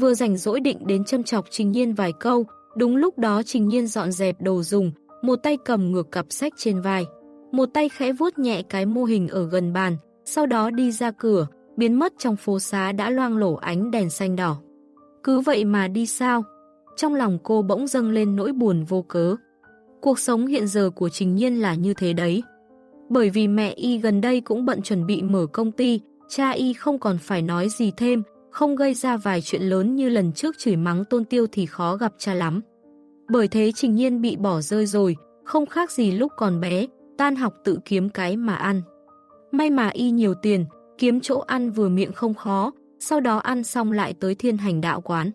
Vừa rảnh rỗi định đến châm chọc Trình Nhiên vài câu, đúng lúc đó Trình Nhiên dọn dẹp đồ dùng, một tay cầm ngược cặp sách trên vai, một tay khẽ vuốt nhẹ cái mô hình ở gần bàn, sau đó đi ra cửa, biến mất trong phố xá đã loang lổ ánh đèn xanh đỏ. Cứ vậy mà đi sao? Trong lòng cô bỗng dâng lên nỗi buồn vô cớ. Cuộc sống hiện giờ của Trình Nhiên là như thế đấy. Bởi vì mẹ y gần đây cũng bận chuẩn bị mở công ty, cha y không còn phải nói gì thêm, không gây ra vài chuyện lớn như lần trước chửi mắng tôn tiêu thì khó gặp cha lắm. Bởi thế Trình Nhiên bị bỏ rơi rồi, không khác gì lúc còn bé, tan học tự kiếm cái mà ăn. May mà y nhiều tiền, kiếm chỗ ăn vừa miệng không khó, sau đó ăn xong lại tới thiên hành đạo quán.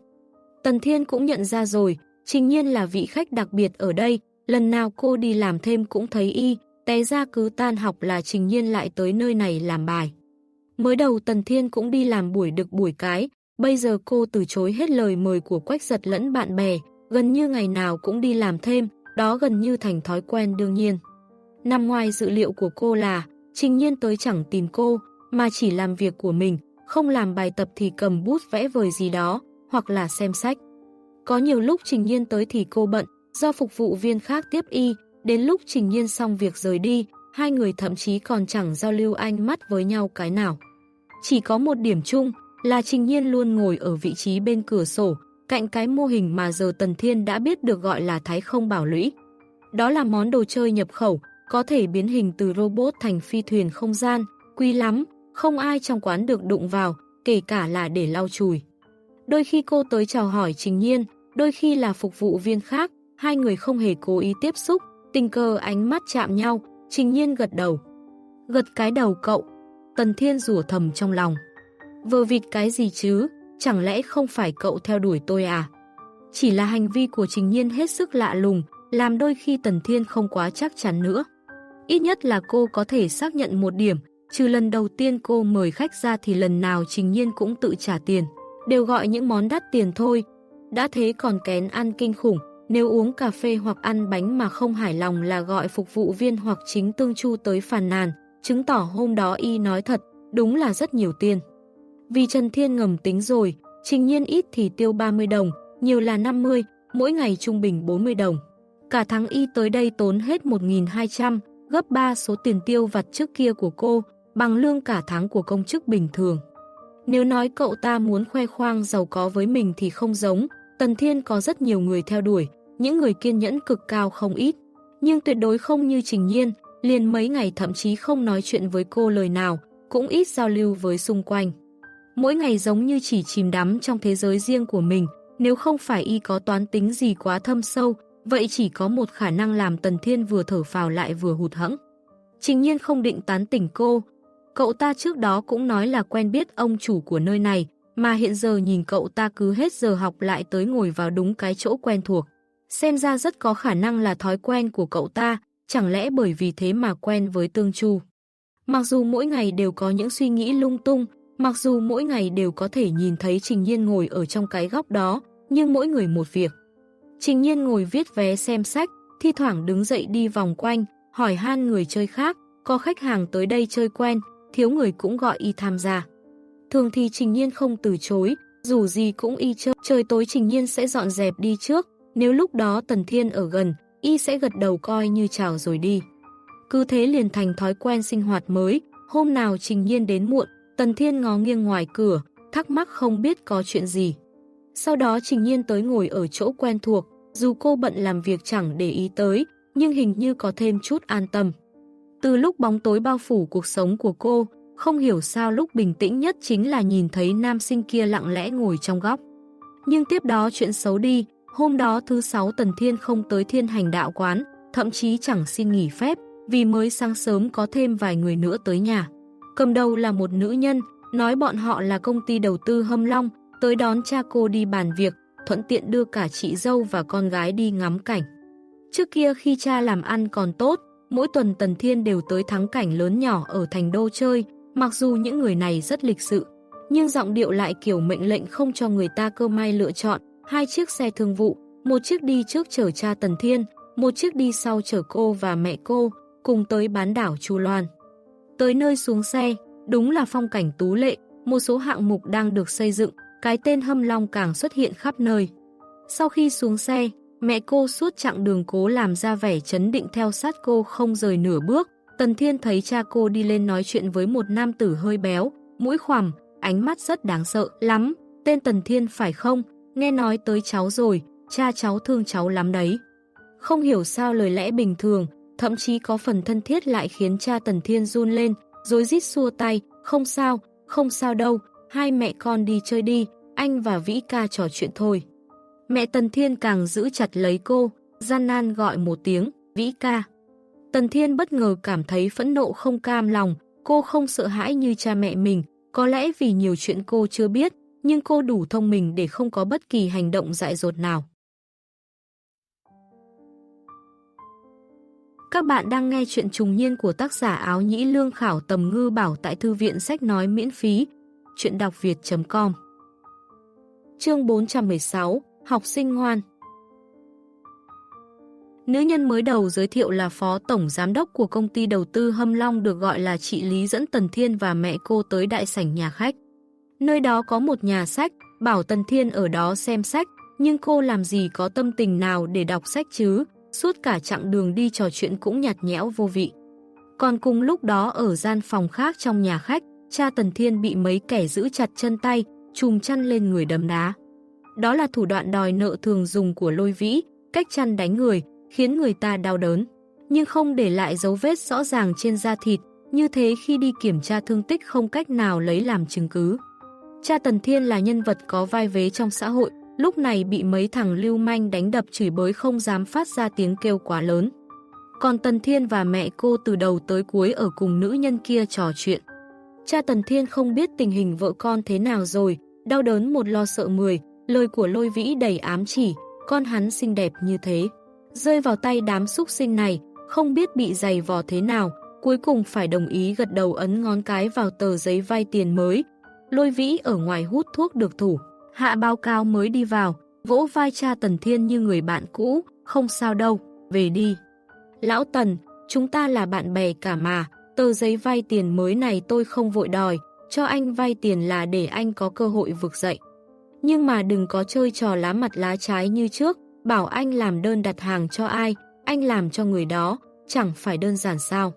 Tần Thiên cũng nhận ra rồi, Trình Nhiên là vị khách đặc biệt ở đây, lần nào cô đi làm thêm cũng thấy y, té ra cứ tan học là Trình Nhiên lại tới nơi này làm bài. Mới đầu Tần Thiên cũng đi làm buổi được buổi cái, bây giờ cô từ chối hết lời mời của quách giật lẫn bạn bè, gần như ngày nào cũng đi làm thêm, đó gần như thành thói quen đương nhiên. Nằm ngoài dự liệu của cô là, Trình Nhiên tới chẳng tìm cô, mà chỉ làm việc của mình, không làm bài tập thì cầm bút vẽ vời gì đó, hoặc là xem sách. Có nhiều lúc Trình Nhiên tới thì cô bận, do phục vụ viên khác tiếp y, đến lúc Trình Nhiên xong việc rời đi, hai người thậm chí còn chẳng giao lưu ánh mắt với nhau cái nào. Chỉ có một điểm chung là Trình Nhiên luôn ngồi ở vị trí bên cửa sổ, cạnh cái mô hình mà giờ Tần Thiên đã biết được gọi là Thái không bảo lũy. Đó là món đồ chơi nhập khẩu, có thể biến hình từ robot thành phi thuyền không gian, quý lắm, không ai trong quán được đụng vào, kể cả là để lau chùi. Đôi khi cô tới chào hỏi Trình Nhiên, đôi khi là phục vụ viên khác, hai người không hề cố ý tiếp xúc, tình cờ ánh mắt chạm nhau, Trình Nhiên gật đầu. Gật cái đầu cậu, Tần Thiên rủa thầm trong lòng. Vờ vịt cái gì chứ, chẳng lẽ không phải cậu theo đuổi tôi à? Chỉ là hành vi của Trình Nhiên hết sức lạ lùng, làm đôi khi Tần Thiên không quá chắc chắn nữa. Ít nhất là cô có thể xác nhận một điểm, trừ lần đầu tiên cô mời khách ra thì lần nào Trình Nhiên cũng tự trả tiền, đều gọi những món đắt tiền thôi. Đã thế còn kén ăn kinh khủng, nếu uống cà phê hoặc ăn bánh mà không hài lòng là gọi phục vụ viên hoặc chính tương chu tới phàn nàn, chứng tỏ hôm đó y nói thật, đúng là rất nhiều tiền. Vì Trần Thiên ngầm tính rồi, trình nhiên ít thì tiêu 30 đồng, nhiều là 50, mỗi ngày trung bình 40 đồng. Cả tháng y tới đây tốn hết 1.200, gấp 3 số tiền tiêu vặt trước kia của cô, bằng lương cả tháng của công chức bình thường. Nếu nói cậu ta muốn khoe khoang giàu có với mình thì không giống, Tần Thiên có rất nhiều người theo đuổi, những người kiên nhẫn cực cao không ít, nhưng tuyệt đối không như Trình Nhiên, liền mấy ngày thậm chí không nói chuyện với cô lời nào, cũng ít giao lưu với xung quanh. Mỗi ngày giống như chỉ chìm đắm trong thế giới riêng của mình, nếu không phải y có toán tính gì quá thâm sâu, vậy chỉ có một khả năng làm Tần Thiên vừa thở phào lại vừa hụt hẫng. Trình nhiên không định tán tỉnh cô, cậu ta trước đó cũng nói là quen biết ông chủ của nơi này, mà hiện giờ nhìn cậu ta cứ hết giờ học lại tới ngồi vào đúng cái chỗ quen thuộc. Xem ra rất có khả năng là thói quen của cậu ta, chẳng lẽ bởi vì thế mà quen với Tương Chu. Mặc dù mỗi ngày đều có những suy nghĩ lung tung, mặc dù mỗi ngày đều có thể nhìn thấy Trình Nhiên ngồi ở trong cái góc đó, nhưng mỗi người một việc. Trình Nhiên ngồi viết vé xem sách, thi thoảng đứng dậy đi vòng quanh, hỏi han người chơi khác, có khách hàng tới đây chơi quen, thiếu người cũng gọi y tham gia. Thường thì Trình Nhiên không từ chối, dù gì cũng y chơi, trời tối Trình Nhiên sẽ dọn dẹp đi trước, nếu lúc đó Tần Thiên ở gần, y sẽ gật đầu coi như chào rồi đi. Cứ thế liền thành thói quen sinh hoạt mới, hôm nào Trình Nhiên đến muộn, Tần Thiên ngó nghiêng ngoài cửa, thắc mắc không biết có chuyện gì. Sau đó Trình Nhiên tới ngồi ở chỗ quen thuộc, dù cô bận làm việc chẳng để ý tới, nhưng hình như có thêm chút an tâm. Từ lúc bóng tối bao phủ cuộc sống của cô, không hiểu sao lúc bình tĩnh nhất chính là nhìn thấy nam sinh kia lặng lẽ ngồi trong góc. Nhưng tiếp đó chuyện xấu đi, hôm đó thứ sáu Tần Thiên không tới thiên hành đạo quán, thậm chí chẳng xin nghỉ phép, vì mới sáng sớm có thêm vài người nữa tới nhà. Cầm đầu là một nữ nhân, nói bọn họ là công ty đầu tư hâm long, tới đón cha cô đi bàn việc, thuận tiện đưa cả chị dâu và con gái đi ngắm cảnh. Trước kia khi cha làm ăn còn tốt, mỗi tuần Tần Thiên đều tới thắng cảnh lớn nhỏ ở thành đô chơi, mặc dù những người này rất lịch sự, nhưng giọng điệu lại kiểu mệnh lệnh không cho người ta cơ may lựa chọn, hai chiếc xe thương vụ, một chiếc đi trước chở cha Tần Thiên, một chiếc đi sau chở cô và mẹ cô, cùng tới bán đảo Chu Loan. Tới nơi xuống xe, đúng là phong cảnh tú lệ, một số hạng mục đang được xây dựng, cái tên hâm long càng xuất hiện khắp nơi. Sau khi xuống xe, mẹ cô suốt chặng đường cố làm ra vẻ chấn định theo sát cô không rời nửa bước. Tần Thiên thấy cha cô đi lên nói chuyện với một nam tử hơi béo, mũi khoằm, ánh mắt rất đáng sợ lắm. Tên Tần Thiên phải không? Nghe nói tới cháu rồi, cha cháu thương cháu lắm đấy. Không hiểu sao lời lẽ bình thường, thậm chí có phần thân thiết lại khiến cha Tần Thiên run lên, rồi rít xua tay, không sao, không sao đâu, hai mẹ con đi chơi đi, anh và Vĩ ca trò chuyện thôi. Mẹ Tần Thiên càng giữ chặt lấy cô, gian nan gọi một tiếng, Vĩ ca. Tần Thiên bất ngờ cảm thấy phẫn nộ không cam lòng, cô không sợ hãi như cha mẹ mình, có lẽ vì nhiều chuyện cô chưa biết, nhưng cô đủ thông minh để không có bất kỳ hành động dại dột nào. Các bạn đang nghe chuyện trùng niên của tác giả áo nhĩ lương khảo tầm ngư bảo tại thư viện sách nói miễn phí, chuyện đọc việt.com Chương 416 Học sinh ngoan. Nữ nhân mới đầu giới thiệu là phó tổng giám đốc của công ty đầu tư Hâm Long được gọi là chị Lý dẫn Tần Thiên và mẹ cô tới đại sảnh nhà khách. Nơi đó có một nhà sách, bảo Tần Thiên ở đó xem sách, nhưng cô làm gì có tâm tình nào để đọc sách chứ, suốt cả chặng đường đi trò chuyện cũng nhạt nhẽo vô vị. Còn cùng lúc đó ở gian phòng khác trong nhà khách, cha Tần Thiên bị mấy kẻ giữ chặt chân tay, chùm chăn lên người đấm đá. Đó là thủ đoạn đòi nợ thường dùng của lôi vĩ, cách chăn đánh người, khiến người ta đau đớn. Nhưng không để lại dấu vết rõ ràng trên da thịt, như thế khi đi kiểm tra thương tích không cách nào lấy làm chứng cứ. Cha Tần Thiên là nhân vật có vai vế trong xã hội, lúc này bị mấy thằng lưu manh đánh đập chửi bới không dám phát ra tiếng kêu quá lớn. Còn Tần Thiên và mẹ cô từ đầu tới cuối ở cùng nữ nhân kia trò chuyện. Cha Tần Thiên không biết tình hình vợ con thế nào rồi, đau đớn một lo sợ mười, lời của lôi vĩ đầy ám chỉ, con hắn xinh đẹp như thế. Rơi vào tay đám súc sinh này, không biết bị dày vò thế nào, cuối cùng phải đồng ý gật đầu ấn ngón cái vào tờ giấy vay tiền mới. Lôi vĩ ở ngoài hút thuốc được thủ, hạ báo cáo mới đi vào, vỗ vai cha Tần Thiên như người bạn cũ, không sao đâu, về đi. Lão Tần, chúng ta là bạn bè cả mà, tờ giấy vay tiền mới này tôi không vội đòi, cho anh vay tiền là để anh có cơ hội vực dậy. Nhưng mà đừng có chơi trò lá mặt lá trái như trước, bảo anh làm đơn đặt hàng cho ai, anh làm cho người đó, chẳng phải đơn giản sao.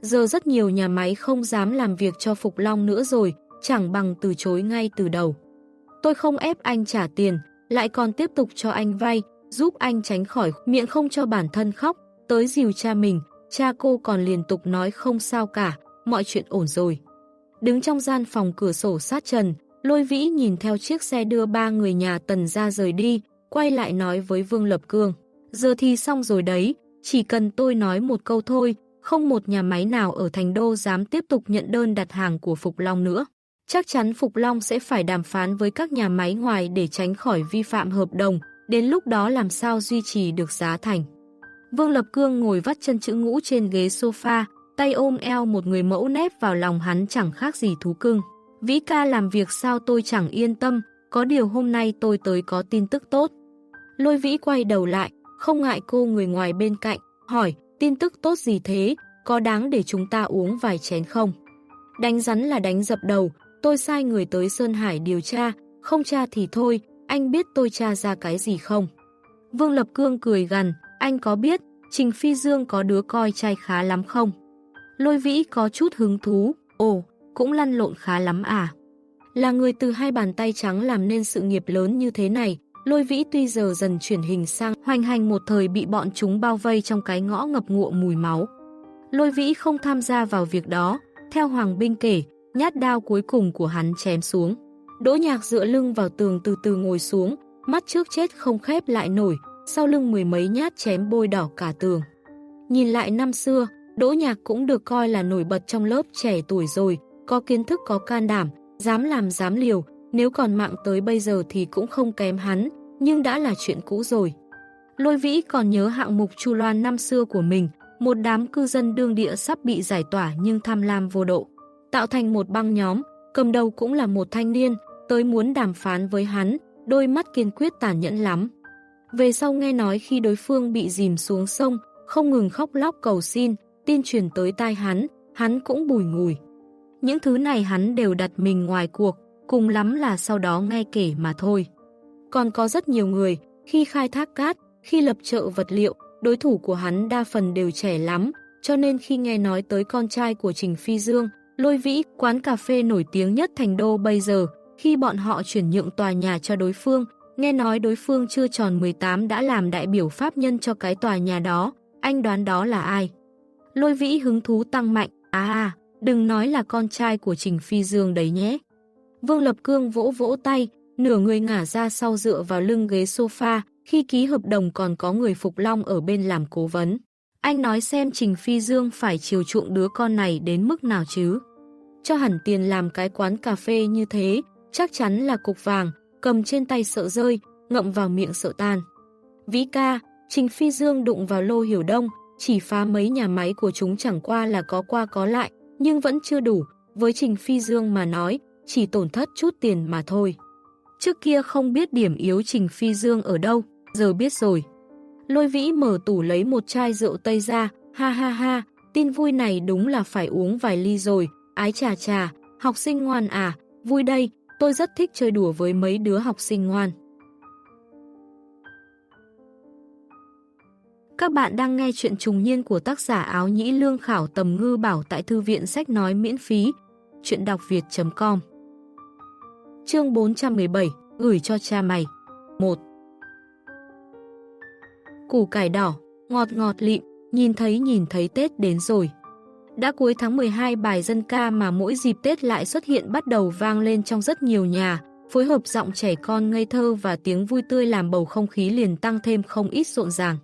Giờ rất nhiều nhà máy không dám làm việc cho Phục Long nữa rồi, chẳng bằng từ chối ngay từ đầu. Tôi không ép anh trả tiền, lại còn tiếp tục cho anh vay, giúp anh tránh khỏi miệng không cho bản thân khóc, tới dìu cha mình, cha cô còn liên tục nói không sao cả, mọi chuyện ổn rồi. Đứng trong gian phòng cửa sổ sát trần, lôi vĩ nhìn theo chiếc xe đưa ba người nhà tần ra rời đi, quay lại nói với Vương Lập Cương. Giờ thì xong rồi đấy, chỉ cần tôi nói một câu thôi, không một nhà máy nào ở Thành Đô dám tiếp tục nhận đơn đặt hàng của Phục Long nữa. Chắc chắn Phục Long sẽ phải đàm phán với các nhà máy ngoài để tránh khỏi vi phạm hợp đồng, đến lúc đó làm sao duy trì được giá thành. Vương Lập Cương ngồi vắt chân chữ ngũ trên ghế sofa, tay ôm eo một người mẫu nép vào lòng hắn chẳng khác gì thú cưng. Vĩ ca làm việc sao tôi chẳng yên tâm, có điều hôm nay tôi tới có tin tức tốt. Lôi vĩ quay đầu lại, không ngại cô người ngoài bên cạnh, hỏi, tin tức tốt gì thế, có đáng để chúng ta uống vài chén không? Đánh rắn là đánh dập đầu, tôi sai người tới Sơn Hải điều tra, không tra thì thôi, anh biết tôi tra ra cái gì không? Vương Lập Cương cười gần, anh có biết Trình Phi Dương có đứa coi trai khá lắm không? Lôi vĩ có chút hứng thú, ồ, cũng lăn lộn khá lắm à? Là người từ hai bàn tay trắng làm nên sự nghiệp lớn như thế này, lôi vĩ tuy giờ dần chuyển hình sang hoành hành một thời bị bọn chúng bao vây trong cái ngõ ngập ngụa mùi máu. Lôi vĩ không tham gia vào việc đó, theo Hoàng Binh kể, nhát đao cuối cùng của hắn chém xuống. Đỗ nhạc dựa lưng vào tường từ từ ngồi xuống, mắt trước chết không khép lại nổi, sau lưng mười mấy nhát chém bôi đỏ cả tường. Nhìn lại năm xưa, Đỗ nhạc cũng được coi là nổi bật trong lớp trẻ tuổi rồi, có kiến thức có can đảm, dám làm dám liều, nếu còn mạng tới bây giờ thì cũng không kém hắn, nhưng đã là chuyện cũ rồi. Lôi Vĩ còn nhớ hạng mục Chu Loan năm xưa của mình, một đám cư dân đương địa sắp bị giải tỏa nhưng tham lam vô độ. Tạo thành một băng nhóm, cầm đầu cũng là một thanh niên, tới muốn đàm phán với hắn, đôi mắt kiên quyết tàn nhẫn lắm. Về sau nghe nói khi đối phương bị dìm xuống sông, không ngừng khóc lóc cầu xin, tin truyền tới tai hắn, hắn cũng bùi ngùi. Những thứ này hắn đều đặt mình ngoài cuộc, cùng lắm là sau đó nghe kể mà thôi. Còn có rất nhiều người, khi khai thác cát, khi lập chợ vật liệu, đối thủ của hắn đa phần đều trẻ lắm, cho nên khi nghe nói tới con trai của Trình Phi Dương, lôi vĩ, quán cà phê nổi tiếng nhất thành đô bây giờ, khi bọn họ chuyển nhượng tòa nhà cho đối phương, nghe nói đối phương chưa tròn 18 đã làm đại biểu pháp nhân cho cái tòa nhà đó, anh đoán đó là ai? Lôi vĩ hứng thú tăng mạnh, à à, đừng nói là con trai của Trình Phi Dương đấy nhé. Vương Lập Cương vỗ vỗ tay, nửa người ngả ra sau dựa vào lưng ghế sofa, khi ký hợp đồng còn có người Phục Long ở bên làm cố vấn. Anh nói xem Trình Phi Dương phải chiều chuộng đứa con này đến mức nào chứ. Cho hẳn tiền làm cái quán cà phê như thế, chắc chắn là cục vàng, cầm trên tay sợ rơi, ngậm vào miệng sợ tan. Vĩ ca, Trình Phi Dương đụng vào lô hiểu đông, chỉ phá mấy nhà máy của chúng chẳng qua là có qua có lại, nhưng vẫn chưa đủ, với Trình Phi Dương mà nói, chỉ tổn thất chút tiền mà thôi. Trước kia không biết điểm yếu Trình Phi Dương ở đâu, giờ biết rồi. Lôi vĩ mở tủ lấy một chai rượu tây ra, ha ha ha, tin vui này đúng là phải uống vài ly rồi, ái trà trà, học sinh ngoan à, vui đây, tôi rất thích chơi đùa với mấy đứa học sinh ngoan. Các bạn đang nghe chuyện trùng niên của tác giả áo nhĩ lương khảo tầm ngư bảo tại thư viện sách nói miễn phí, chuyện đọc việt.com Chương 417, gửi cho cha mày. 1 Củ cải đỏ, ngọt ngọt lịm, nhìn thấy nhìn thấy Tết đến rồi. Đã cuối tháng 12 bài dân ca mà mỗi dịp Tết lại xuất hiện bắt đầu vang lên trong rất nhiều nhà, phối hợp giọng trẻ con ngây thơ và tiếng vui tươi làm bầu không khí liền tăng thêm không ít rộn ràng.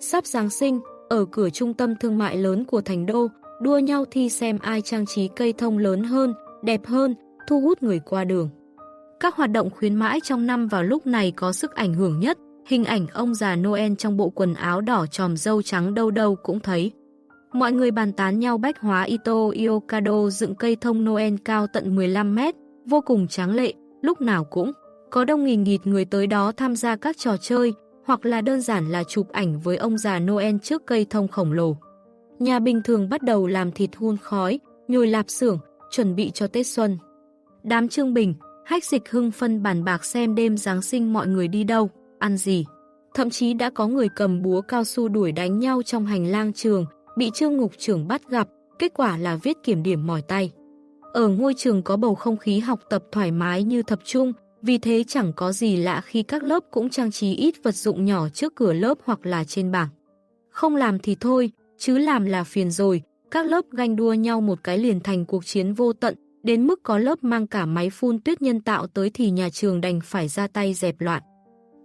Sắp Giáng sinh, ở cửa trung tâm thương mại lớn của thành đô, đua nhau thi xem ai trang trí cây thông lớn hơn, đẹp hơn, thu hút người qua đường. Các hoạt động khuyến mãi trong năm vào lúc này có sức ảnh hưởng nhất, hình ảnh ông già Noel trong bộ quần áo đỏ tròm dâu trắng đâu đâu cũng thấy. Mọi người bàn tán nhau bách hóa Ito Iokado dựng cây thông Noel cao tận 15 mét, vô cùng tráng lệ, lúc nào cũng. Có đông nghìn nghịt người tới đó tham gia các trò chơi, hoặc là đơn giản là chụp ảnh với ông già Noel trước cây thông khổng lồ. Nhà bình thường bắt đầu làm thịt hun khói, nhồi lạp xưởng, chuẩn bị cho Tết Xuân. Đám Trương Bình, hách dịch hưng phân bàn bạc xem đêm Giáng sinh mọi người đi đâu, ăn gì. Thậm chí đã có người cầm búa cao su đuổi đánh nhau trong hành lang trường, bị Trương Ngục trưởng bắt gặp, kết quả là viết kiểm điểm mỏi tay. Ở ngôi trường có bầu không khí học tập thoải mái như thập trung, vì thế chẳng có gì lạ khi các lớp cũng trang trí ít vật dụng nhỏ trước cửa lớp hoặc là trên bảng. Không làm thì thôi, chứ làm là phiền rồi, các lớp ganh đua nhau một cái liền thành cuộc chiến vô tận, đến mức có lớp mang cả máy phun tuyết nhân tạo tới thì nhà trường đành phải ra tay dẹp loạn.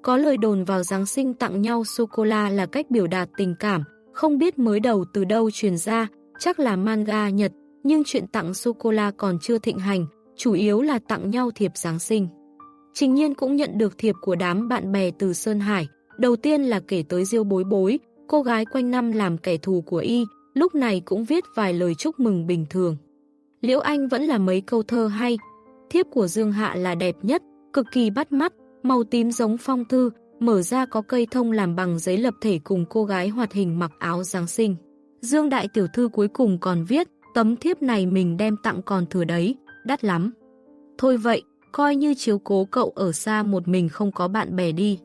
Có lời đồn vào Giáng sinh tặng nhau sô-cô-la là cách biểu đạt tình cảm, không biết mới đầu từ đâu truyền ra, chắc là manga Nhật, nhưng chuyện tặng sô-cô-la còn chưa thịnh hành, chủ yếu là tặng nhau thiệp Giáng sinh. Trình nhiên cũng nhận được thiệp của đám bạn bè từ Sơn Hải, đầu tiên là kể tới Diêu bối bối, cô gái quanh năm làm kẻ thù của y, lúc này cũng viết vài lời chúc mừng bình thường. Liễu Anh vẫn là mấy câu thơ hay, thiếp của Dương Hạ là đẹp nhất, cực kỳ bắt mắt, màu tím giống phong thư, mở ra có cây thông làm bằng giấy lập thể cùng cô gái hoạt hình mặc áo Giáng sinh. Dương Đại Tiểu Thư cuối cùng còn viết, tấm thiếp này mình đem tặng còn thừa đấy, đắt lắm. Thôi vậy, coi như chiếu cố cậu ở xa một mình không có bạn bè đi.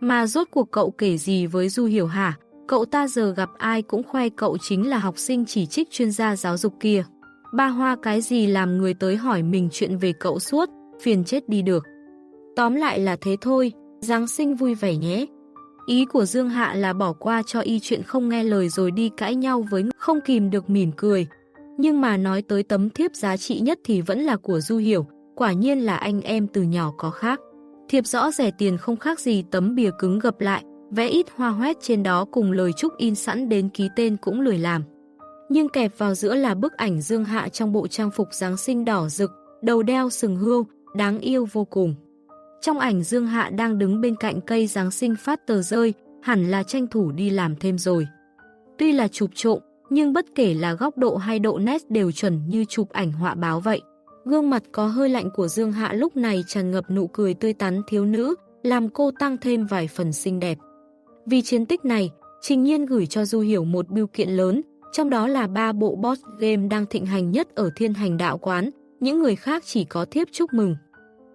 Mà rốt cuộc cậu kể gì với Du Hiểu hả? Cậu ta giờ gặp ai cũng khoe cậu chính là học sinh chỉ trích chuyên gia giáo dục kia. Ba hoa cái gì làm người tới hỏi mình chuyện về cậu suốt, phiền chết đi được. Tóm lại là thế thôi, Giáng sinh vui vẻ nhé. Ý của Dương Hạ là bỏ qua cho y chuyện không nghe lời rồi đi cãi nhau với không kìm được mỉm cười. Nhưng mà nói tới tấm thiếp giá trị nhất thì vẫn là của Du Hiểu, quả nhiên là anh em từ nhỏ có khác. Thiệp rõ rẻ tiền không khác gì tấm bìa cứng gập lại, vẽ ít hoa hoét trên đó cùng lời chúc in sẵn đến ký tên cũng lười làm. Nhưng kẹp vào giữa là bức ảnh Dương Hạ trong bộ trang phục Giáng sinh đỏ rực, đầu đeo sừng hươu, đáng yêu vô cùng. Trong ảnh Dương Hạ đang đứng bên cạnh cây Giáng sinh phát tờ rơi, hẳn là tranh thủ đi làm thêm rồi. Tuy là chụp trộm, nhưng bất kể là góc độ hay độ nét đều chuẩn như chụp ảnh họa báo vậy. Gương mặt có hơi lạnh của Dương Hạ lúc này tràn ngập nụ cười tươi tắn thiếu nữ, làm cô tăng thêm vài phần xinh đẹp. Vì chiến tích này, Trình Nhiên gửi cho Du Hiểu một bưu kiện lớn, trong đó là ba bộ boss game đang thịnh hành nhất ở thiên hành đạo quán, những người khác chỉ có thiếp chúc mừng.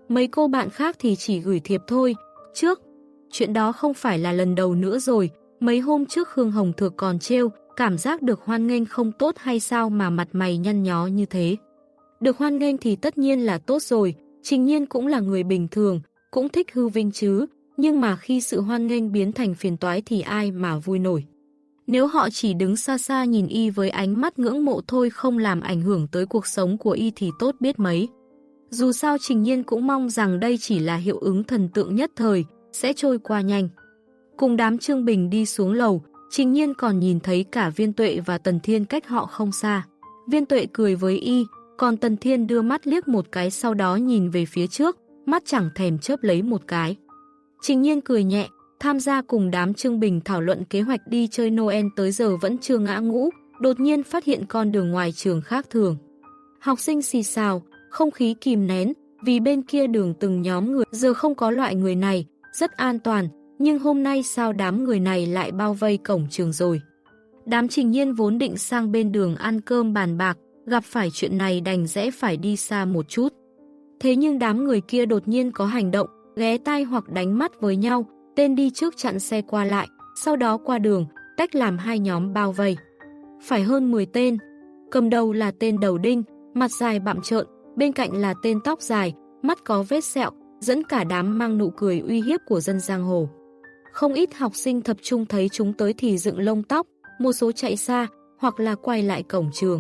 Mấy cô bạn khác thì chỉ gửi thiệp thôi, trước. Chuyện đó không phải là lần đầu nữa rồi, mấy hôm trước Khương Hồng Thược còn trêu, cảm giác được hoan nghênh không tốt hay sao mà mặt mày nhăn nhó như thế. Được hoan nghênh thì tất nhiên là tốt rồi, trình nhiên cũng là người bình thường, cũng thích hư vinh chứ, nhưng mà khi sự hoan nghênh biến thành phiền toái thì ai mà vui nổi. Nếu họ chỉ đứng xa xa nhìn y với ánh mắt ngưỡng mộ thôi không làm ảnh hưởng tới cuộc sống của y thì tốt biết mấy. Dù sao Trình Nhiên cũng mong rằng đây chỉ là hiệu ứng thần tượng nhất thời, sẽ trôi qua nhanh. Cùng đám Trương Bình đi xuống lầu, Trình Nhiên còn nhìn thấy cả Viên Tuệ và Tần Thiên cách họ không xa. Viên Tuệ cười với y, còn Tần Thiên đưa mắt liếc một cái sau đó nhìn về phía trước, mắt chẳng thèm chớp lấy một cái. Trình Nhiên cười nhẹ, tham gia cùng đám Trương Bình thảo luận kế hoạch đi chơi Noel tới giờ vẫn chưa ngã ngũ, đột nhiên phát hiện con đường ngoài trường khác thường. Học sinh xì xào, không khí kìm nén, vì bên kia đường từng nhóm người giờ không có loại người này, rất an toàn, nhưng hôm nay sao đám người này lại bao vây cổng trường rồi. Đám trình nhiên vốn định sang bên đường ăn cơm bàn bạc, gặp phải chuyện này đành rẽ phải đi xa một chút. Thế nhưng đám người kia đột nhiên có hành động, ghé tai hoặc đánh mắt với nhau, tên đi trước chặn xe qua lại, sau đó qua đường, tách làm hai nhóm bao vây. Phải hơn 10 tên, cầm đầu là tên đầu đinh, mặt dài bặm trợn, bên cạnh là tên tóc dài, mắt có vết sẹo, dẫn cả đám mang nụ cười uy hiếp của dân giang hồ. Không ít học sinh tập trung thấy chúng tới thì dựng lông tóc, một số chạy xa, hoặc là quay lại cổng trường.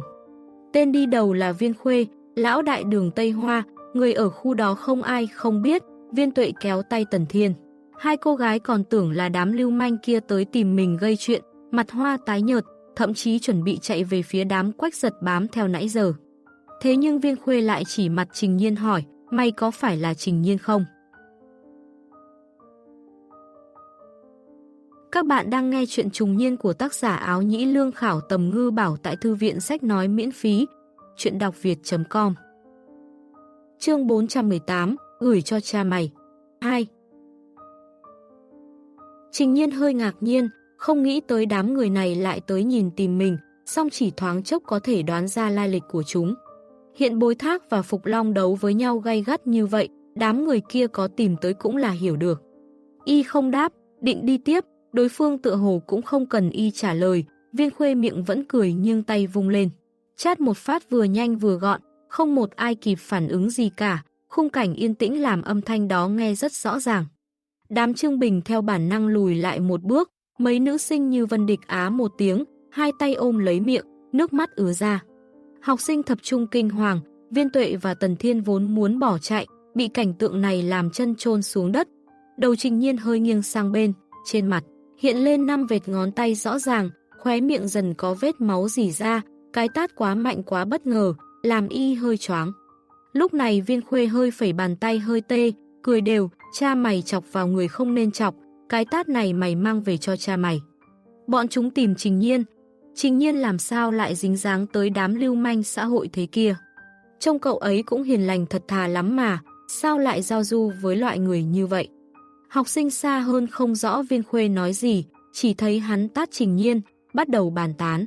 Tên đi đầu là Viên Khuê, lão đại đường Tây Hoa, người ở khu đó không ai không biết, Viên Tuệ kéo tay Tần Thiên. Hai cô gái còn tưởng là đám lưu manh kia tới tìm mình gây chuyện, mặt hoa tái nhợt, thậm chí chuẩn bị chạy về phía đám quách giật bám theo nãy giờ. Thế nhưng viên khuê lại chỉ mặt Trình Nhiên hỏi, mày có phải là Trình Nhiên không? Các bạn đang nghe chuyện trùng niên của tác giả áo nhĩ lương khảo tầm ngư bảo tại thư viện sách nói miễn phí, chuyện đọc việt.com Chương 418, gửi cho cha mày 2 Trình nhiên hơi ngạc nhiên, không nghĩ tới đám người này lại tới nhìn tìm mình, song chỉ thoáng chốc có thể đoán ra lai lịch của chúng. Hiện bối thác và Phục Long đấu với nhau gay gắt như vậy, đám người kia có tìm tới cũng là hiểu được. Y không đáp, định đi tiếp, đối phương tựa hồ cũng không cần Y trả lời, viên khuê miệng vẫn cười nhưng tay vung lên. Chát một phát vừa nhanh vừa gọn, không một ai kịp phản ứng gì cả, khung cảnh yên tĩnh làm âm thanh đó nghe rất rõ ràng. Đám Trương Bình theo bản năng lùi lại một bước, mấy nữ sinh như Vân Địch Á một tiếng, hai tay ôm lấy miệng, nước mắt ứa ra. Học sinh tập trung kinh hoàng, Viên Tuệ và Tần Thiên vốn muốn bỏ chạy, bị cảnh tượng này làm chân chôn xuống đất. Đầu trình nhiên hơi nghiêng sang bên, trên mặt, hiện lên năm vệt ngón tay rõ ràng, khóe miệng dần có vết máu dì ra, cái tát quá mạnh quá bất ngờ, làm y hơi choáng. Lúc này viên khuê hơi phẩy bàn tay hơi tê, cười đều, cha mày chọc vào người không nên chọc, cái tát này mày mang về cho cha mày. Bọn chúng tìm Trình Nhiên, Trình Nhiên làm sao lại dính dáng tới đám lưu manh xã hội thế kia. Trông cậu ấy cũng hiền lành thật thà lắm mà, sao lại giao du với loại người như vậy. Học sinh xa hơn không rõ viên khuê nói gì, chỉ thấy hắn tát Trình Nhiên, bắt đầu bàn tán.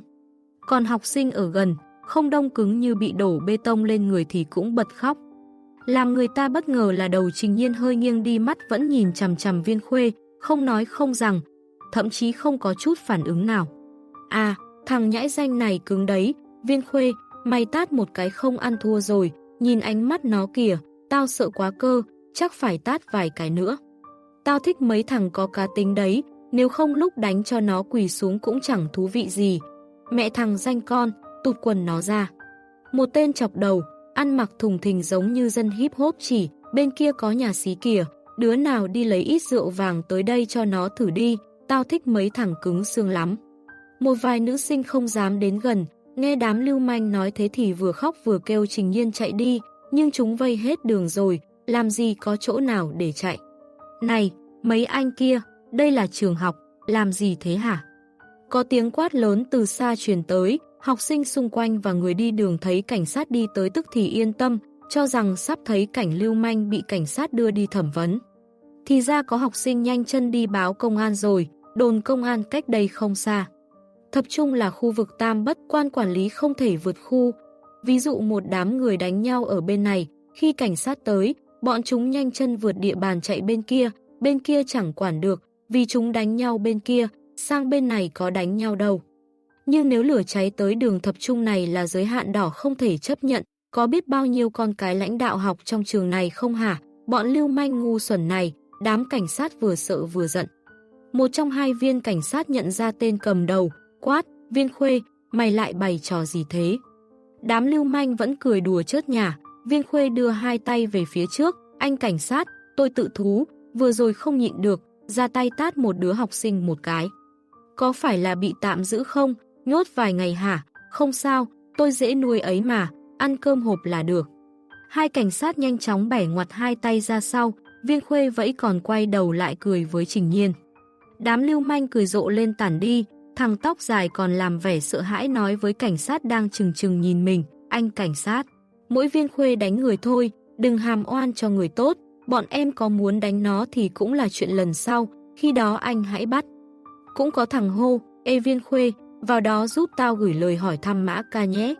Còn học sinh ở gần, không đông cứng như bị đổ bê tông lên người thì cũng bật khóc. Làm người ta bất ngờ là đầu trình nhiên hơi nghiêng đi mắt vẫn nhìn chằm chằm viên khuê, không nói không rằng, thậm chí không có chút phản ứng nào. À, thằng nhãi danh này cứng đấy, viên khuê, mày tát một cái không ăn thua rồi, nhìn ánh mắt nó kìa, tao sợ quá cơ, chắc phải tát vài cái nữa. Tao thích mấy thằng có cá tính đấy, nếu không lúc đánh cho nó quỳ xuống cũng chẳng thú vị gì. Mẹ thằng danh con, tụt quần nó ra. Một tên chọc đầu, ăn mặc thùng thình giống như dân hip hop chỉ, bên kia có nhà xí kìa, đứa nào đi lấy ít rượu vàng tới đây cho nó thử đi, tao thích mấy thằng cứng xương lắm. Một vài nữ sinh không dám đến gần, nghe đám lưu manh nói thế thì vừa khóc vừa kêu trình nhiên chạy đi, nhưng chúng vây hết đường rồi, làm gì có chỗ nào để chạy. Này, mấy anh kia, đây là trường học, làm gì thế hả? Có tiếng quát lớn từ xa truyền tới, học sinh xung quanh và người đi đường thấy cảnh sát đi tới tức thì yên tâm, cho rằng sắp thấy cảnh lưu manh bị cảnh sát đưa đi thẩm vấn. Thì ra có học sinh nhanh chân đi báo công an rồi, đồn công an cách đây không xa thập trung là khu vực tam bất quan quản lý không thể vượt khu. Ví dụ một đám người đánh nhau ở bên này, khi cảnh sát tới, bọn chúng nhanh chân vượt địa bàn chạy bên kia, bên kia chẳng quản được, vì chúng đánh nhau bên kia, sang bên này có đánh nhau đâu. Nhưng nếu lửa cháy tới đường tập trung này là giới hạn đỏ không thể chấp nhận, có biết bao nhiêu con cái lãnh đạo học trong trường này không hả? Bọn lưu manh ngu xuẩn này, đám cảnh sát vừa sợ vừa giận. Một trong hai viên cảnh sát nhận ra tên cầm đầu, quát, viên khuê, mày lại bày trò gì thế? Đám lưu manh vẫn cười đùa chớt nhả. viên khuê đưa hai tay về phía trước, anh cảnh sát, tôi tự thú, vừa rồi không nhịn được, ra tay tát một đứa học sinh một cái. Có phải là bị tạm giữ không? Nhốt vài ngày hả? Không sao, tôi dễ nuôi ấy mà, ăn cơm hộp là được. Hai cảnh sát nhanh chóng bẻ ngoặt hai tay ra sau, viên khuê vẫy còn quay đầu lại cười với Trình Nhiên. Đám lưu manh cười rộ lên tản đi, thằng tóc dài còn làm vẻ sợ hãi nói với cảnh sát đang chừng chừng nhìn mình, anh cảnh sát. Mỗi viên khuê đánh người thôi, đừng hàm oan cho người tốt, bọn em có muốn đánh nó thì cũng là chuyện lần sau, khi đó anh hãy bắt. Cũng có thằng hô, ê viên khuê, vào đó giúp tao gửi lời hỏi thăm mã ca nhé.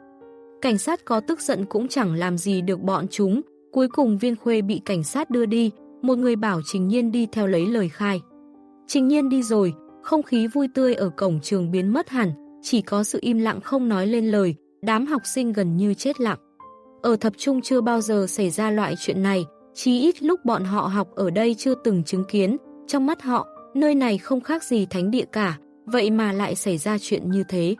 Cảnh sát có tức giận cũng chẳng làm gì được bọn chúng, cuối cùng viên khuê bị cảnh sát đưa đi, một người bảo Trình Nhiên đi theo lấy lời khai. Trình Nhiên đi rồi, không khí vui tươi ở cổng trường biến mất hẳn, chỉ có sự im lặng không nói lên lời, đám học sinh gần như chết lặng. Ở thập trung chưa bao giờ xảy ra loại chuyện này, chí ít lúc bọn họ học ở đây chưa từng chứng kiến, trong mắt họ, nơi này không khác gì thánh địa cả, vậy mà lại xảy ra chuyện như thế.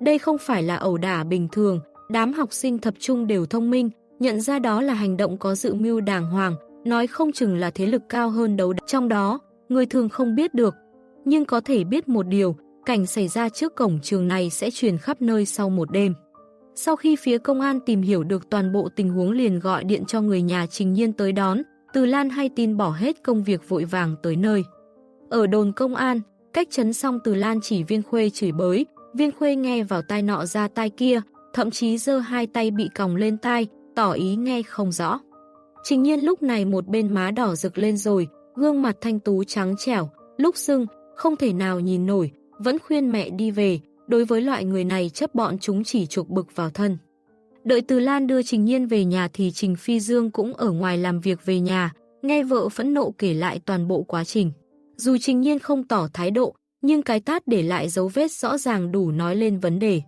Đây không phải là ẩu đả bình thường, đám học sinh thập trung đều thông minh, nhận ra đó là hành động có dự mưu đàng hoàng, nói không chừng là thế lực cao hơn đấu trong đó, người thường không biết được, nhưng có thể biết một điều, cảnh xảy ra trước cổng trường này sẽ truyền khắp nơi sau một đêm. Sau khi phía công an tìm hiểu được toàn bộ tình huống liền gọi điện cho người nhà Trình Nhiên tới đón, Từ Lan hay tin bỏ hết công việc vội vàng tới nơi. Ở đồn công an, cách chấn xong Từ Lan chỉ viên khuê chửi bới, viên khuê nghe vào tai nọ ra tai kia, thậm chí giơ hai tay bị còng lên tai, tỏ ý nghe không rõ. Trình nhiên lúc này một bên má đỏ rực lên rồi, gương mặt thanh tú trắng trẻo, lúc sưng, không thể nào nhìn nổi, vẫn khuyên mẹ đi về, đối với loại người này chấp bọn chúng chỉ trục bực vào thân. Đợi Từ Lan đưa Trình Nhiên về nhà thì Trình Phi Dương cũng ở ngoài làm việc về nhà, nghe vợ phẫn nộ kể lại toàn bộ quá trình. Dù Trình Nhiên không tỏ thái độ, nhưng cái tát để lại dấu vết rõ ràng đủ nói lên vấn đề.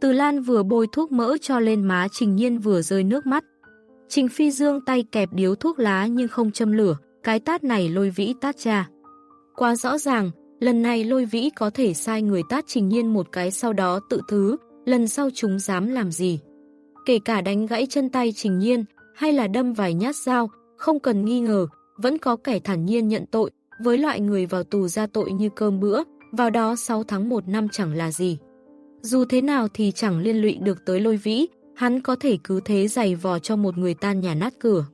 Từ Lan vừa bôi thuốc mỡ cho lên má Trình Nhiên vừa rơi nước mắt. Trình Phi Dương tay kẹp điếu thuốc lá nhưng không châm lửa, cái tát này lôi vĩ tát cha. Quá rõ ràng, lần này lôi vĩ có thể sai người tát Trình Nhiên một cái sau đó tự thứ, lần sau chúng dám làm gì. Kể cả đánh gãy chân tay Trình Nhiên hay là đâm vài nhát dao, không cần nghi ngờ, vẫn có kẻ thản nhiên nhận tội, với loại người vào tù ra tội như cơm bữa, vào đó 6 tháng 1 năm chẳng là gì. Dù thế nào thì chẳng liên lụy được tới lôi vĩ, hắn có thể cứ thế giày vò cho một người tan nhà nát cửa.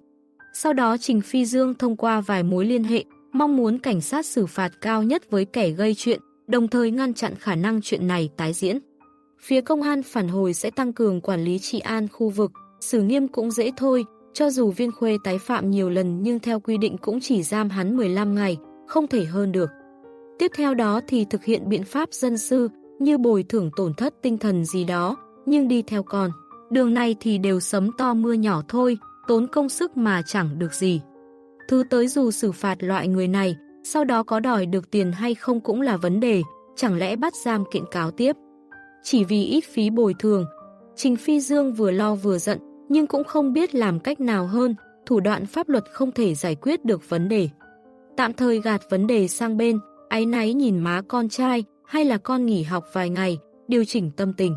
Sau đó Trình Phi Dương thông qua vài mối liên hệ, mong muốn cảnh sát xử phạt cao nhất với kẻ gây chuyện, đồng thời ngăn chặn khả năng chuyện này tái diễn. Phía công an phản hồi sẽ tăng cường quản lý trị an khu vực, xử nghiêm cũng dễ thôi, cho dù viên khuê tái phạm nhiều lần nhưng theo quy định cũng chỉ giam hắn 15 ngày, không thể hơn được. Tiếp theo đó thì thực hiện biện pháp dân sư như bồi thưởng tổn thất tinh thần gì đó, nhưng đi theo con. Đường này thì đều sấm to mưa nhỏ thôi, tốn công sức mà chẳng được gì. Thứ tới dù xử phạt loại người này, sau đó có đòi được tiền hay không cũng là vấn đề, chẳng lẽ bắt giam kiện cáo tiếp. Chỉ vì ít phí bồi thường, Trình Phi Dương vừa lo vừa giận, nhưng cũng không biết làm cách nào hơn, thủ đoạn pháp luật không thể giải quyết được vấn đề. Tạm thời gạt vấn đề sang bên, áy náy nhìn má con trai hay là con nghỉ học vài ngày, điều chỉnh tâm tình.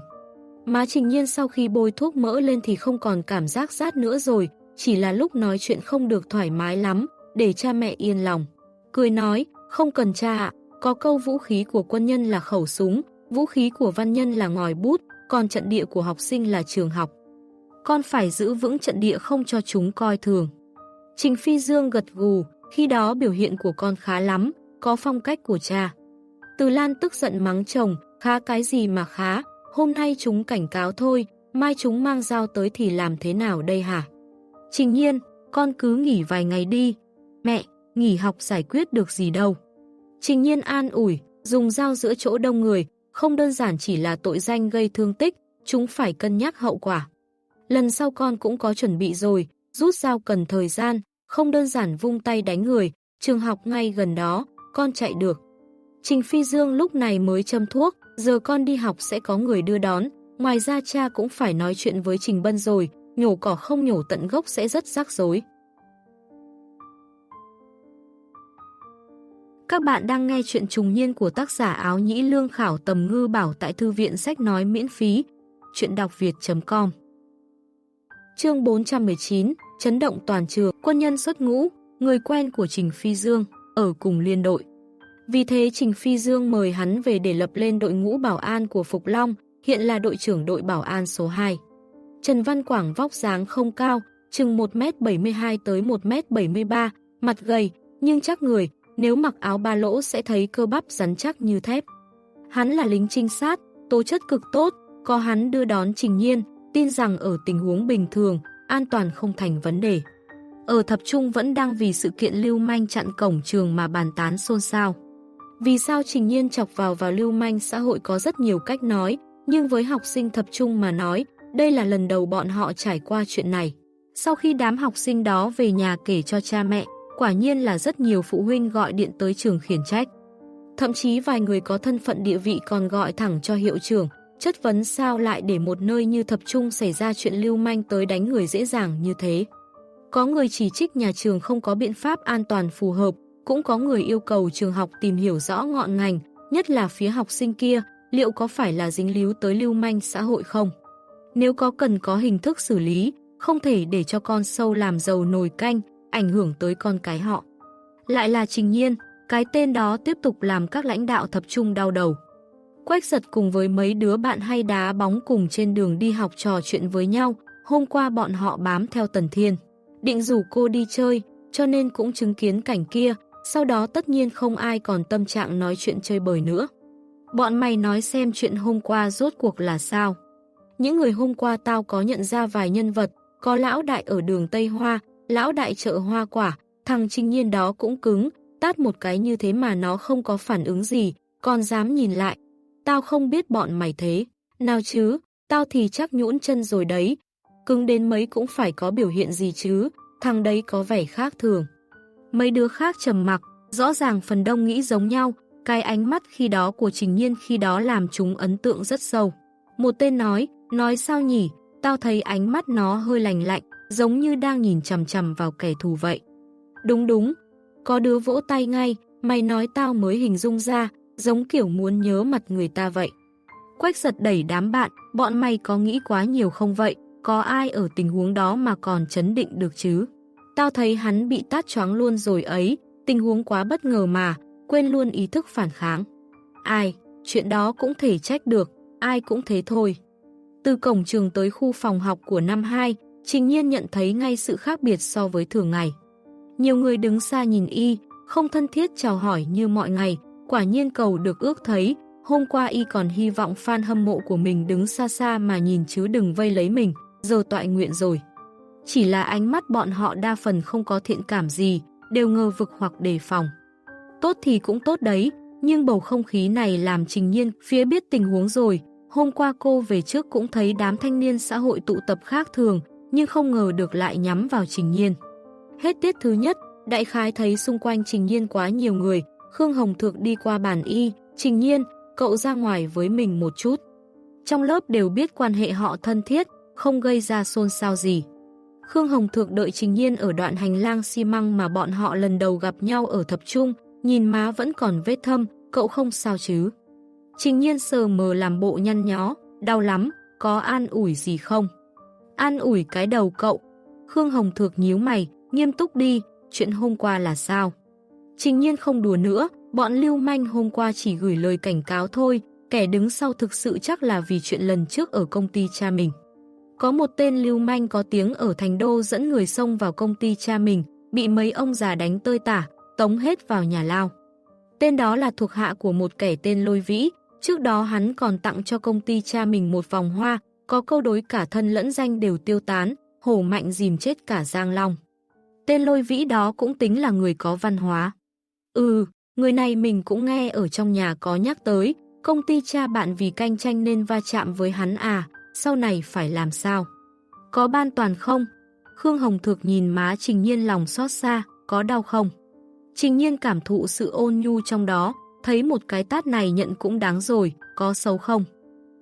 Má Trình Nhiên sau khi bôi thuốc mỡ lên thì không còn cảm giác rát nữa rồi, chỉ là lúc nói chuyện không được thoải mái lắm, để cha mẹ yên lòng. Cười nói, không cần cha ạ, có câu vũ khí của quân nhân là khẩu súng, vũ khí của văn nhân là ngòi bút, còn trận địa của học sinh là trường học. Con phải giữ vững trận địa không cho chúng coi thường. Trình Phi Dương gật gù, khi đó biểu hiện của con khá lắm, có phong cách của cha. Từ Lan tức giận mắng chồng, khá cái gì mà khá, hôm nay chúng cảnh cáo thôi, mai chúng mang dao tới thì làm thế nào đây hả? Trình nhiên, con cứ nghỉ vài ngày đi. Mẹ, nghỉ học giải quyết được gì đâu. Trình nhiên an ủi, dùng dao giữa chỗ đông người, không đơn giản chỉ là tội danh gây thương tích, chúng phải cân nhắc hậu quả. Lần sau con cũng có chuẩn bị rồi, rút dao cần thời gian, không đơn giản vung tay đánh người, trường học ngay gần đó, con chạy được. Trình Phi Dương lúc này mới châm thuốc, giờ con đi học sẽ có người đưa đón, ngoài ra cha cũng phải nói chuyện với Trình Bân rồi, nhổ cỏ không nhổ tận gốc sẽ rất rắc rối. Các bạn đang nghe chuyện trùng niên của tác giả áo nhĩ lương khảo tầm ngư bảo tại thư viện sách nói miễn phí, chuyện đọc việt.com Chương 419, chấn động toàn trường, quân nhân xuất ngũ, người quen của Trình Phi Dương, ở cùng liên đội. Vì thế Trình Phi Dương mời hắn về để lập lên đội ngũ bảo an của Phục Long, hiện là đội trưởng đội bảo an số 2. Trần Văn Quảng vóc dáng không cao, chừng 1m72 tới 1m73, mặt gầy, nhưng chắc người, nếu mặc áo ba lỗ sẽ thấy cơ bắp rắn chắc như thép. Hắn là lính trinh sát, tố chất cực tốt, có hắn đưa đón Trình Nhiên, tin rằng ở tình huống bình thường, an toàn không thành vấn đề. Ở thập trung vẫn đang vì sự kiện lưu manh chặn cổng trường mà bàn tán xôn xao. Vì sao Trình Nhiên chọc vào vào lưu manh xã hội có rất nhiều cách nói, nhưng với học sinh thập trung mà nói, đây là lần đầu bọn họ trải qua chuyện này. Sau khi đám học sinh đó về nhà kể cho cha mẹ, quả nhiên là rất nhiều phụ huynh gọi điện tới trường khiển trách. Thậm chí vài người có thân phận địa vị còn gọi thẳng cho hiệu trưởng, chất vấn sao lại để một nơi như thập trung xảy ra chuyện lưu manh tới đánh người dễ dàng như thế. Có người chỉ trích nhà trường không có biện pháp an toàn phù hợp, cũng có người yêu cầu trường học tìm hiểu rõ ngọn ngành, nhất là phía học sinh kia, liệu có phải là dính líu tới lưu manh xã hội không? Nếu có cần có hình thức xử lý, không thể để cho con sâu làm dầu nồi canh, ảnh hưởng tới con cái họ. Lại là Trình Nhiên, cái tên đó tiếp tục làm các lãnh đạo tập trung đau đầu. Quách giật cùng với mấy đứa bạn hay đá bóng cùng trên đường đi học trò chuyện với nhau, hôm qua bọn họ bám theo Tần Thiên. Định rủ cô đi chơi, cho nên cũng chứng kiến cảnh kia, sau đó tất nhiên không ai còn tâm trạng nói chuyện chơi bời nữa. Bọn mày nói xem chuyện hôm qua rốt cuộc là sao. Những người hôm qua tao có nhận ra vài nhân vật, có lão đại ở đường Tây Hoa, lão đại chợ hoa quả, thằng trinh nhiên đó cũng cứng, tát một cái như thế mà nó không có phản ứng gì, còn dám nhìn lại. Tao không biết bọn mày thế. Nào chứ, tao thì chắc nhũn chân rồi đấy. Cứng đến mấy cũng phải có biểu hiện gì chứ, thằng đấy có vẻ khác thường. Mấy đứa khác trầm mặc, rõ ràng phần đông nghĩ giống nhau, cái ánh mắt khi đó của Trình Nhiên khi đó làm chúng ấn tượng rất sâu. Một tên nói, nói sao nhỉ, tao thấy ánh mắt nó hơi lành lạnh, giống như đang nhìn chầm chầm vào kẻ thù vậy. Đúng đúng, có đứa vỗ tay ngay, mày nói tao mới hình dung ra, giống kiểu muốn nhớ mặt người ta vậy. Quách giật đẩy đám bạn, bọn mày có nghĩ quá nhiều không vậy, có ai ở tình huống đó mà còn chấn định được chứ? Tao thấy hắn bị tát choáng luôn rồi ấy, tình huống quá bất ngờ mà, quên luôn ý thức phản kháng. Ai, chuyện đó cũng thể trách được, ai cũng thế thôi. Từ cổng trường tới khu phòng học của năm 2, Trình Nhiên nhận thấy ngay sự khác biệt so với thường ngày. Nhiều người đứng xa nhìn y, không thân thiết chào hỏi như mọi ngày, quả nhiên cầu được ước thấy, hôm qua y còn hy vọng fan hâm mộ của mình đứng xa xa mà nhìn chứ đừng vây lấy mình, giờ tọa nguyện rồi. Chỉ là ánh mắt bọn họ đa phần không có thiện cảm gì, đều ngờ vực hoặc đề phòng. Tốt thì cũng tốt đấy, nhưng bầu không khí này làm trình nhiên phía biết tình huống rồi. Hôm qua cô về trước cũng thấy đám thanh niên xã hội tụ tập khác thường, nhưng không ngờ được lại nhắm vào trình nhiên. Hết tiết thứ nhất, đại khái thấy xung quanh trình nhiên quá nhiều người, Khương Hồng Thược đi qua bàn y, trình nhiên, cậu ra ngoài với mình một chút. Trong lớp đều biết quan hệ họ thân thiết, không gây ra xôn xao gì. Khương Hồng Thược đợi Trình Nhiên ở đoạn hành lang xi măng mà bọn họ lần đầu gặp nhau ở thập trung, nhìn má vẫn còn vết thâm, cậu không sao chứ. Trình Nhiên sờ mờ làm bộ nhăn nhó, đau lắm, có an ủi gì không? An ủi cái đầu cậu. Khương Hồng Thược nhíu mày, nghiêm túc đi, chuyện hôm qua là sao? Trình Nhiên không đùa nữa, bọn lưu manh hôm qua chỉ gửi lời cảnh cáo thôi, kẻ đứng sau thực sự chắc là vì chuyện lần trước ở công ty cha mình. Có một tên lưu manh có tiếng ở thành đô dẫn người xông vào công ty cha mình, bị mấy ông già đánh tơi tả, tống hết vào nhà lao. Tên đó là thuộc hạ của một kẻ tên Lôi Vĩ, trước đó hắn còn tặng cho công ty cha mình một vòng hoa, có câu đối cả thân lẫn danh đều tiêu tán, hổ mạnh dìm chết cả Giang Long. Tên Lôi Vĩ đó cũng tính là người có văn hóa. Ừ, người này mình cũng nghe ở trong nhà có nhắc tới, công ty cha bạn vì cạnh tranh nên va chạm với hắn à, sau này phải làm sao? Có ban toàn không? Khương Hồng Thược nhìn má Trình Nhiên lòng xót xa, có đau không? Trình Nhiên cảm thụ sự ôn nhu trong đó, thấy một cái tát này nhận cũng đáng rồi, có xấu không?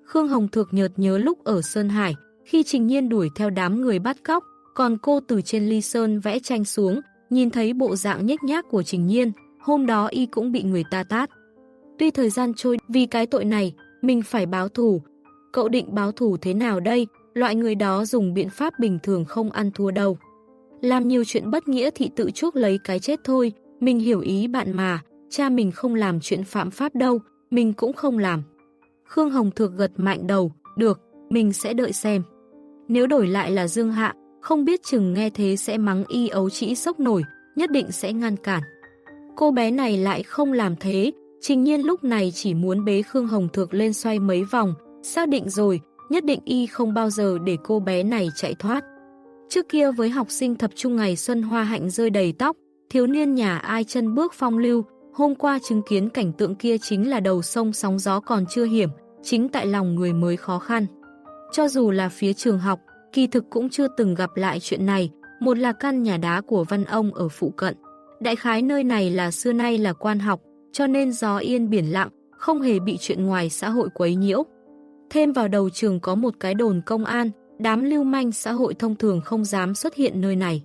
Khương Hồng Thược nhợt nhớ lúc ở Sơn Hải, khi Trình Nhiên đuổi theo đám người bắt cóc, còn cô từ trên ly sơn vẽ tranh xuống, nhìn thấy bộ dạng nhếch nhác của Trình Nhiên, hôm đó y cũng bị người ta tát. Tuy thời gian trôi vì cái tội này, mình phải báo thù. Cậu định báo thù thế nào đây? Loại người đó dùng biện pháp bình thường không ăn thua đâu. Làm nhiều chuyện bất nghĩa thì tự chuốc lấy cái chết thôi, mình hiểu ý bạn mà, cha mình không làm chuyện phạm pháp đâu, mình cũng không làm. Khương Hồng Thược gật mạnh đầu, được, mình sẽ đợi xem. Nếu đổi lại là Dương Hạ, không biết chừng nghe thế sẽ mắng y ấu trĩ sốc nổi, nhất định sẽ ngăn cản. Cô bé này lại không làm thế, trình nhiên lúc này chỉ muốn bế Khương Hồng Thược lên xoay mấy vòng, xác định rồi, nhất định y không bao giờ để cô bé này chạy thoát. Trước kia với học sinh thập trung ngày xuân hoa hạnh rơi đầy tóc, thiếu niên nhà ai chân bước phong lưu, hôm qua chứng kiến cảnh tượng kia chính là đầu sông sóng gió còn chưa hiểm, chính tại lòng người mới khó khăn. Cho dù là phía trường học, kỳ thực cũng chưa từng gặp lại chuyện này, một là căn nhà đá của văn ông ở phụ cận. Đại khái nơi này là xưa nay là quan học, cho nên gió yên biển lặng, không hề bị chuyện ngoài xã hội quấy nhiễu. Thêm vào đầu trường có một cái đồn công an, đám lưu manh xã hội thông thường không dám xuất hiện nơi này.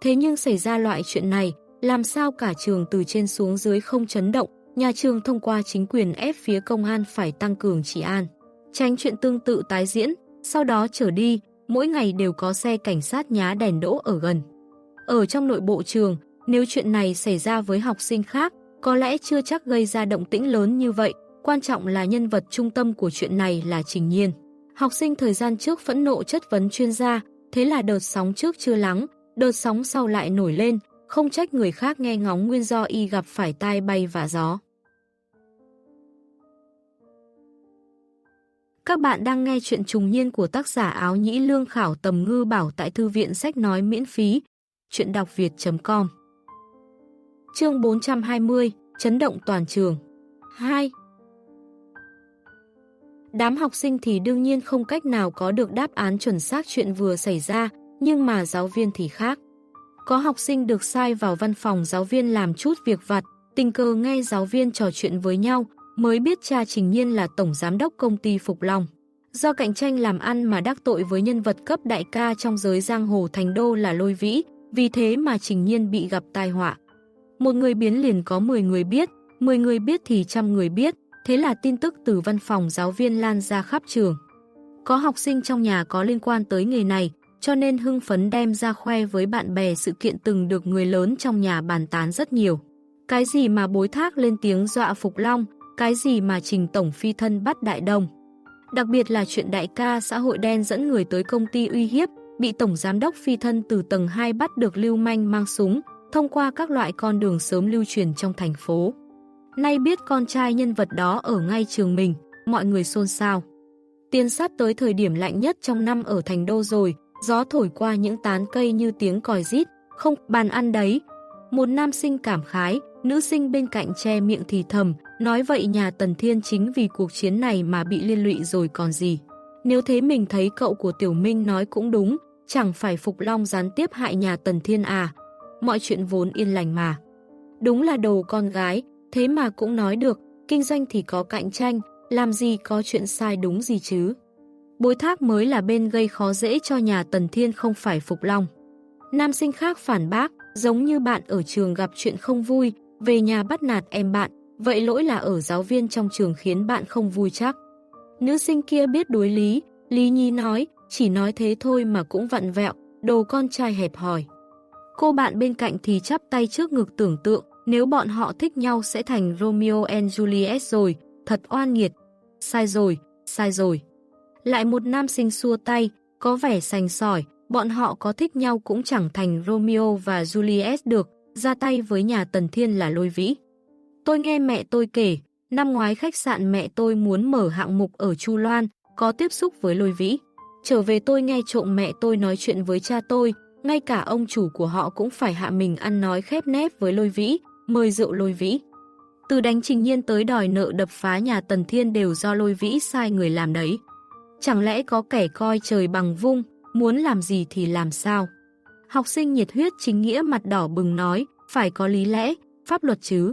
Thế nhưng xảy ra loại chuyện này, làm sao cả trường từ trên xuống dưới không chấn động, nhà trường thông qua chính quyền ép phía công an phải tăng cường trị an. Tránh chuyện tương tự tái diễn, sau đó trở đi, mỗi ngày đều có xe cảnh sát nhá đèn đỗ ở gần. Ở trong nội bộ trường, nếu chuyện này xảy ra với học sinh khác, có lẽ chưa chắc gây ra động tĩnh lớn như vậy, quan trọng là nhân vật trung tâm của chuyện này là Trình Nhiên. Học sinh thời gian trước phẫn nộ chất vấn chuyên gia, thế là đợt sóng trước chưa lắng, đợt sóng sau lại nổi lên, không trách người khác nghe ngóng nguyên do y gặp phải tai bay và gió. Các bạn đang nghe chuyện trùng niên của tác giả áo nhĩ lương khảo tầm ngư bảo tại thư viện sách nói miễn phí. Chuyện đọc việt.com Chương 420 Chấn động toàn trường 2 Đám học sinh thì đương nhiên không cách nào có được đáp án chuẩn xác chuyện vừa xảy ra, nhưng mà giáo viên thì khác. Có học sinh được sai vào văn phòng giáo viên làm chút việc vặt, tình cờ nghe giáo viên trò chuyện với nhau, mới biết cha Trình Nhiên là tổng giám đốc công ty Phục Long. Do cạnh tranh làm ăn mà đắc tội với nhân vật cấp đại ca trong giới giang hồ thành đô là lôi vĩ, vì thế mà Trình Nhiên bị gặp tai họa. Một người biến liền có 10 người biết, 10 người biết thì trăm người biết, thế là tin tức từ văn phòng giáo viên lan ra khắp trường. Có học sinh trong nhà có liên quan tới nghề này, cho nên hưng phấn đem ra khoe với bạn bè sự kiện từng được người lớn trong nhà bàn tán rất nhiều. Cái gì mà bối thác lên tiếng dọa Phục Long, cái gì mà trình tổng phi thân bắt đại đồng Đặc biệt là chuyện đại ca xã hội đen dẫn người tới công ty uy hiếp, bị tổng giám đốc phi thân từ tầng 2 bắt được lưu manh mang súng, thông qua các loại con đường sớm lưu truyền trong thành phố. Nay biết con trai nhân vật đó ở ngay trường mình, mọi người xôn xao. Tiên sát tới thời điểm lạnh nhất trong năm ở thành đô rồi, gió thổi qua những tán cây như tiếng còi rít, không bàn ăn đấy. Một nam sinh cảm khái, nữ sinh bên cạnh che miệng thì thầm, nói vậy nhà Tần Thiên chính vì cuộc chiến này mà bị liên lụy rồi còn gì. Nếu thế mình thấy cậu của Tiểu Minh nói cũng đúng, chẳng phải Phục Long gián tiếp hại nhà Tần Thiên à. Mọi chuyện vốn yên lành mà. Đúng là đồ con gái, thế mà cũng nói được, kinh doanh thì có cạnh tranh, làm gì có chuyện sai đúng gì chứ. Bối thác mới là bên gây khó dễ cho nhà Tần Thiên không phải Phục Long. Nam sinh khác phản bác, giống như bạn ở trường gặp chuyện không vui, về nhà bắt nạt em bạn, vậy lỗi là ở giáo viên trong trường khiến bạn không vui chắc. Nữ sinh kia biết đối lý, Lý Nhi nói, chỉ nói thế thôi mà cũng vặn vẹo, đồ con trai hẹp hòi. Cô bạn bên cạnh thì chắp tay trước ngực tưởng tượng, nếu bọn họ thích nhau sẽ thành Romeo and Juliet rồi, thật oan nghiệt. Sai rồi, sai rồi. Lại một nam sinh xua tay, có vẻ sành sỏi, bọn họ có thích nhau cũng chẳng thành Romeo và Juliet được, ra tay với nhà Tần Thiên là lôi vĩ. Tôi nghe mẹ tôi kể, năm ngoái khách sạn mẹ tôi muốn mở hạng mục ở Chu Loan, có tiếp xúc với lôi vĩ. Trở về tôi nghe trộm mẹ tôi nói chuyện với cha tôi, ngay cả ông chủ của họ cũng phải hạ mình ăn nói khép nép với lôi vĩ, mời rượu lôi vĩ. Từ đánh trình nhiên tới đòi nợ đập phá nhà Tần Thiên đều do lôi vĩ sai người làm đấy. Chẳng lẽ có kẻ coi trời bằng vung, muốn làm gì thì làm sao? Học sinh nhiệt huyết chính nghĩa mặt đỏ bừng nói, phải có lý lẽ, pháp luật chứ.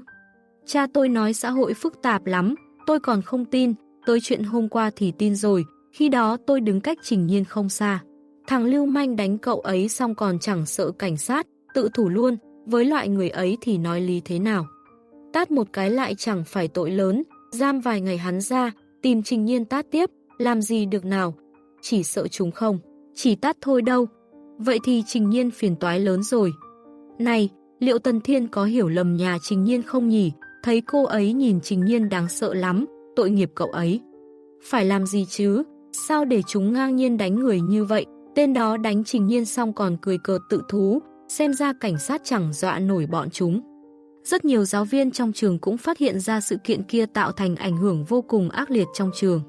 Cha tôi nói xã hội phức tạp lắm, tôi còn không tin, tôi chuyện hôm qua thì tin rồi, khi đó tôi đứng cách trình nhiên không xa. Thằng Lưu Manh đánh cậu ấy xong còn chẳng sợ cảnh sát, tự thủ luôn, với loại người ấy thì nói lý thế nào. Tát một cái lại chẳng phải tội lớn, giam vài ngày hắn ra, tìm trình nhiên tát tiếp, làm gì được nào, chỉ sợ chúng không, chỉ tát thôi đâu. Vậy thì trình nhiên phiền toái lớn rồi. Này, liệu Tần Thiên có hiểu lầm nhà trình nhiên không nhỉ? Thấy cô ấy nhìn trình nhiên đáng sợ lắm, tội nghiệp cậu ấy. Phải làm gì chứ? Sao để chúng ngang nhiên đánh người như vậy? Tên đó đánh trình nhiên xong còn cười cợt tự thú, xem ra cảnh sát chẳng dọa nổi bọn chúng. Rất nhiều giáo viên trong trường cũng phát hiện ra sự kiện kia tạo thành ảnh hưởng vô cùng ác liệt trong trường.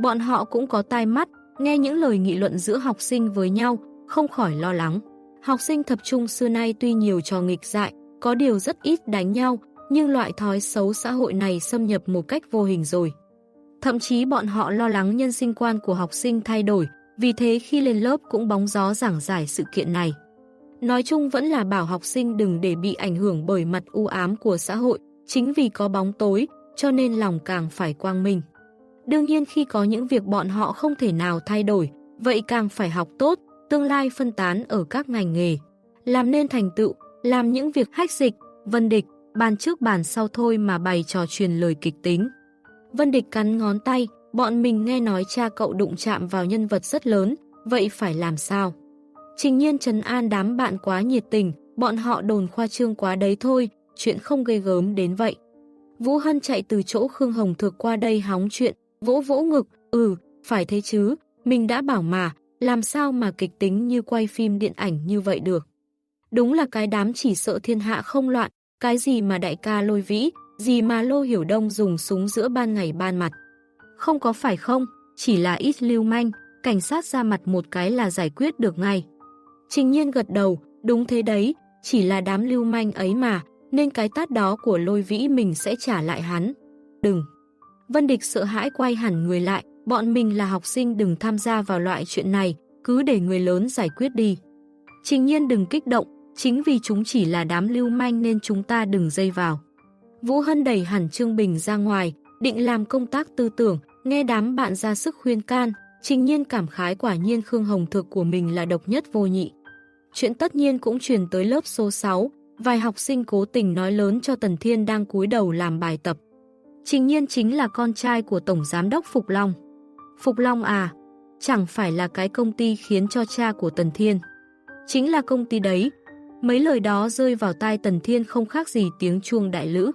Bọn họ cũng có tai mắt, nghe những lời nghị luận giữa học sinh với nhau, không khỏi lo lắng. Học sinh thập trung xưa nay tuy nhiều trò nghịch dại, có điều rất ít đánh nhau, nhưng loại thói xấu xã hội này xâm nhập một cách vô hình rồi. Thậm chí bọn họ lo lắng nhân sinh quan của học sinh thay đổi, vì thế khi lên lớp cũng bóng gió giảng giải sự kiện này. Nói chung vẫn là bảo học sinh đừng để bị ảnh hưởng bởi mặt u ám của xã hội, chính vì có bóng tối, cho nên lòng càng phải quang minh. Đương nhiên khi có những việc bọn họ không thể nào thay đổi, vậy càng phải học tốt, tương lai phân tán ở các ngành nghề. Làm nên thành tựu, làm những việc hách dịch, vân địch, bàn trước bàn sau thôi mà bày trò truyền lời kịch tính. Vân địch cắn ngón tay, bọn mình nghe nói cha cậu đụng chạm vào nhân vật rất lớn, vậy phải làm sao? Trình nhiên trấn an đám bạn quá nhiệt tình, bọn họ đồn khoa trương quá đấy thôi, chuyện không gây gớm đến vậy. Vũ Hân chạy từ chỗ Khương Hồng Thược qua đây hóng chuyện, vỗ vỗ ngực, ừ, phải thế chứ, mình đã bảo mà, làm sao mà kịch tính như quay phim điện ảnh như vậy được. Đúng là cái đám chỉ sợ thiên hạ không loạn, cái gì mà đại ca lôi vĩ, gì mà lô hiểu đông dùng súng giữa ban ngày ban mặt. Không có phải không, chỉ là ít lưu manh, cảnh sát ra mặt một cái là giải quyết được ngay. Trình nhiên gật đầu, đúng thế đấy, chỉ là đám lưu manh ấy mà, nên cái tát đó của lôi vĩ mình sẽ trả lại hắn. Đừng! Vân Địch sợ hãi quay hẳn người lại, bọn mình là học sinh đừng tham gia vào loại chuyện này, cứ để người lớn giải quyết đi. Trình nhiên đừng kích động, chính vì chúng chỉ là đám lưu manh nên chúng ta đừng dây vào. Vũ Hân đẩy hẳn Trương Bình ra ngoài, định làm công tác tư tưởng, nghe đám bạn ra sức khuyên can, trình nhiên cảm khái quả nhiên Khương Hồng Thực của mình là độc nhất vô nhị. Chuyện tất nhiên cũng truyền tới lớp số 6, vài học sinh cố tình nói lớn cho Tần Thiên đang cúi đầu làm bài tập. Trình nhiên chính là con trai của Tổng Giám đốc Phục Long. Phục Long à, chẳng phải là cái công ty khiến cho cha của Tần Thiên. Chính là công ty đấy. Mấy lời đó rơi vào tai Tần Thiên không khác gì tiếng chuông đại lữ.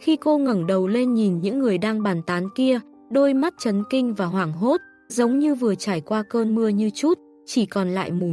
Khi cô ngẩng đầu lên nhìn những người đang bàn tán kia, đôi mắt chấn kinh và hoảng hốt, giống như vừa trải qua cơn mưa như chút, chỉ còn lại mù.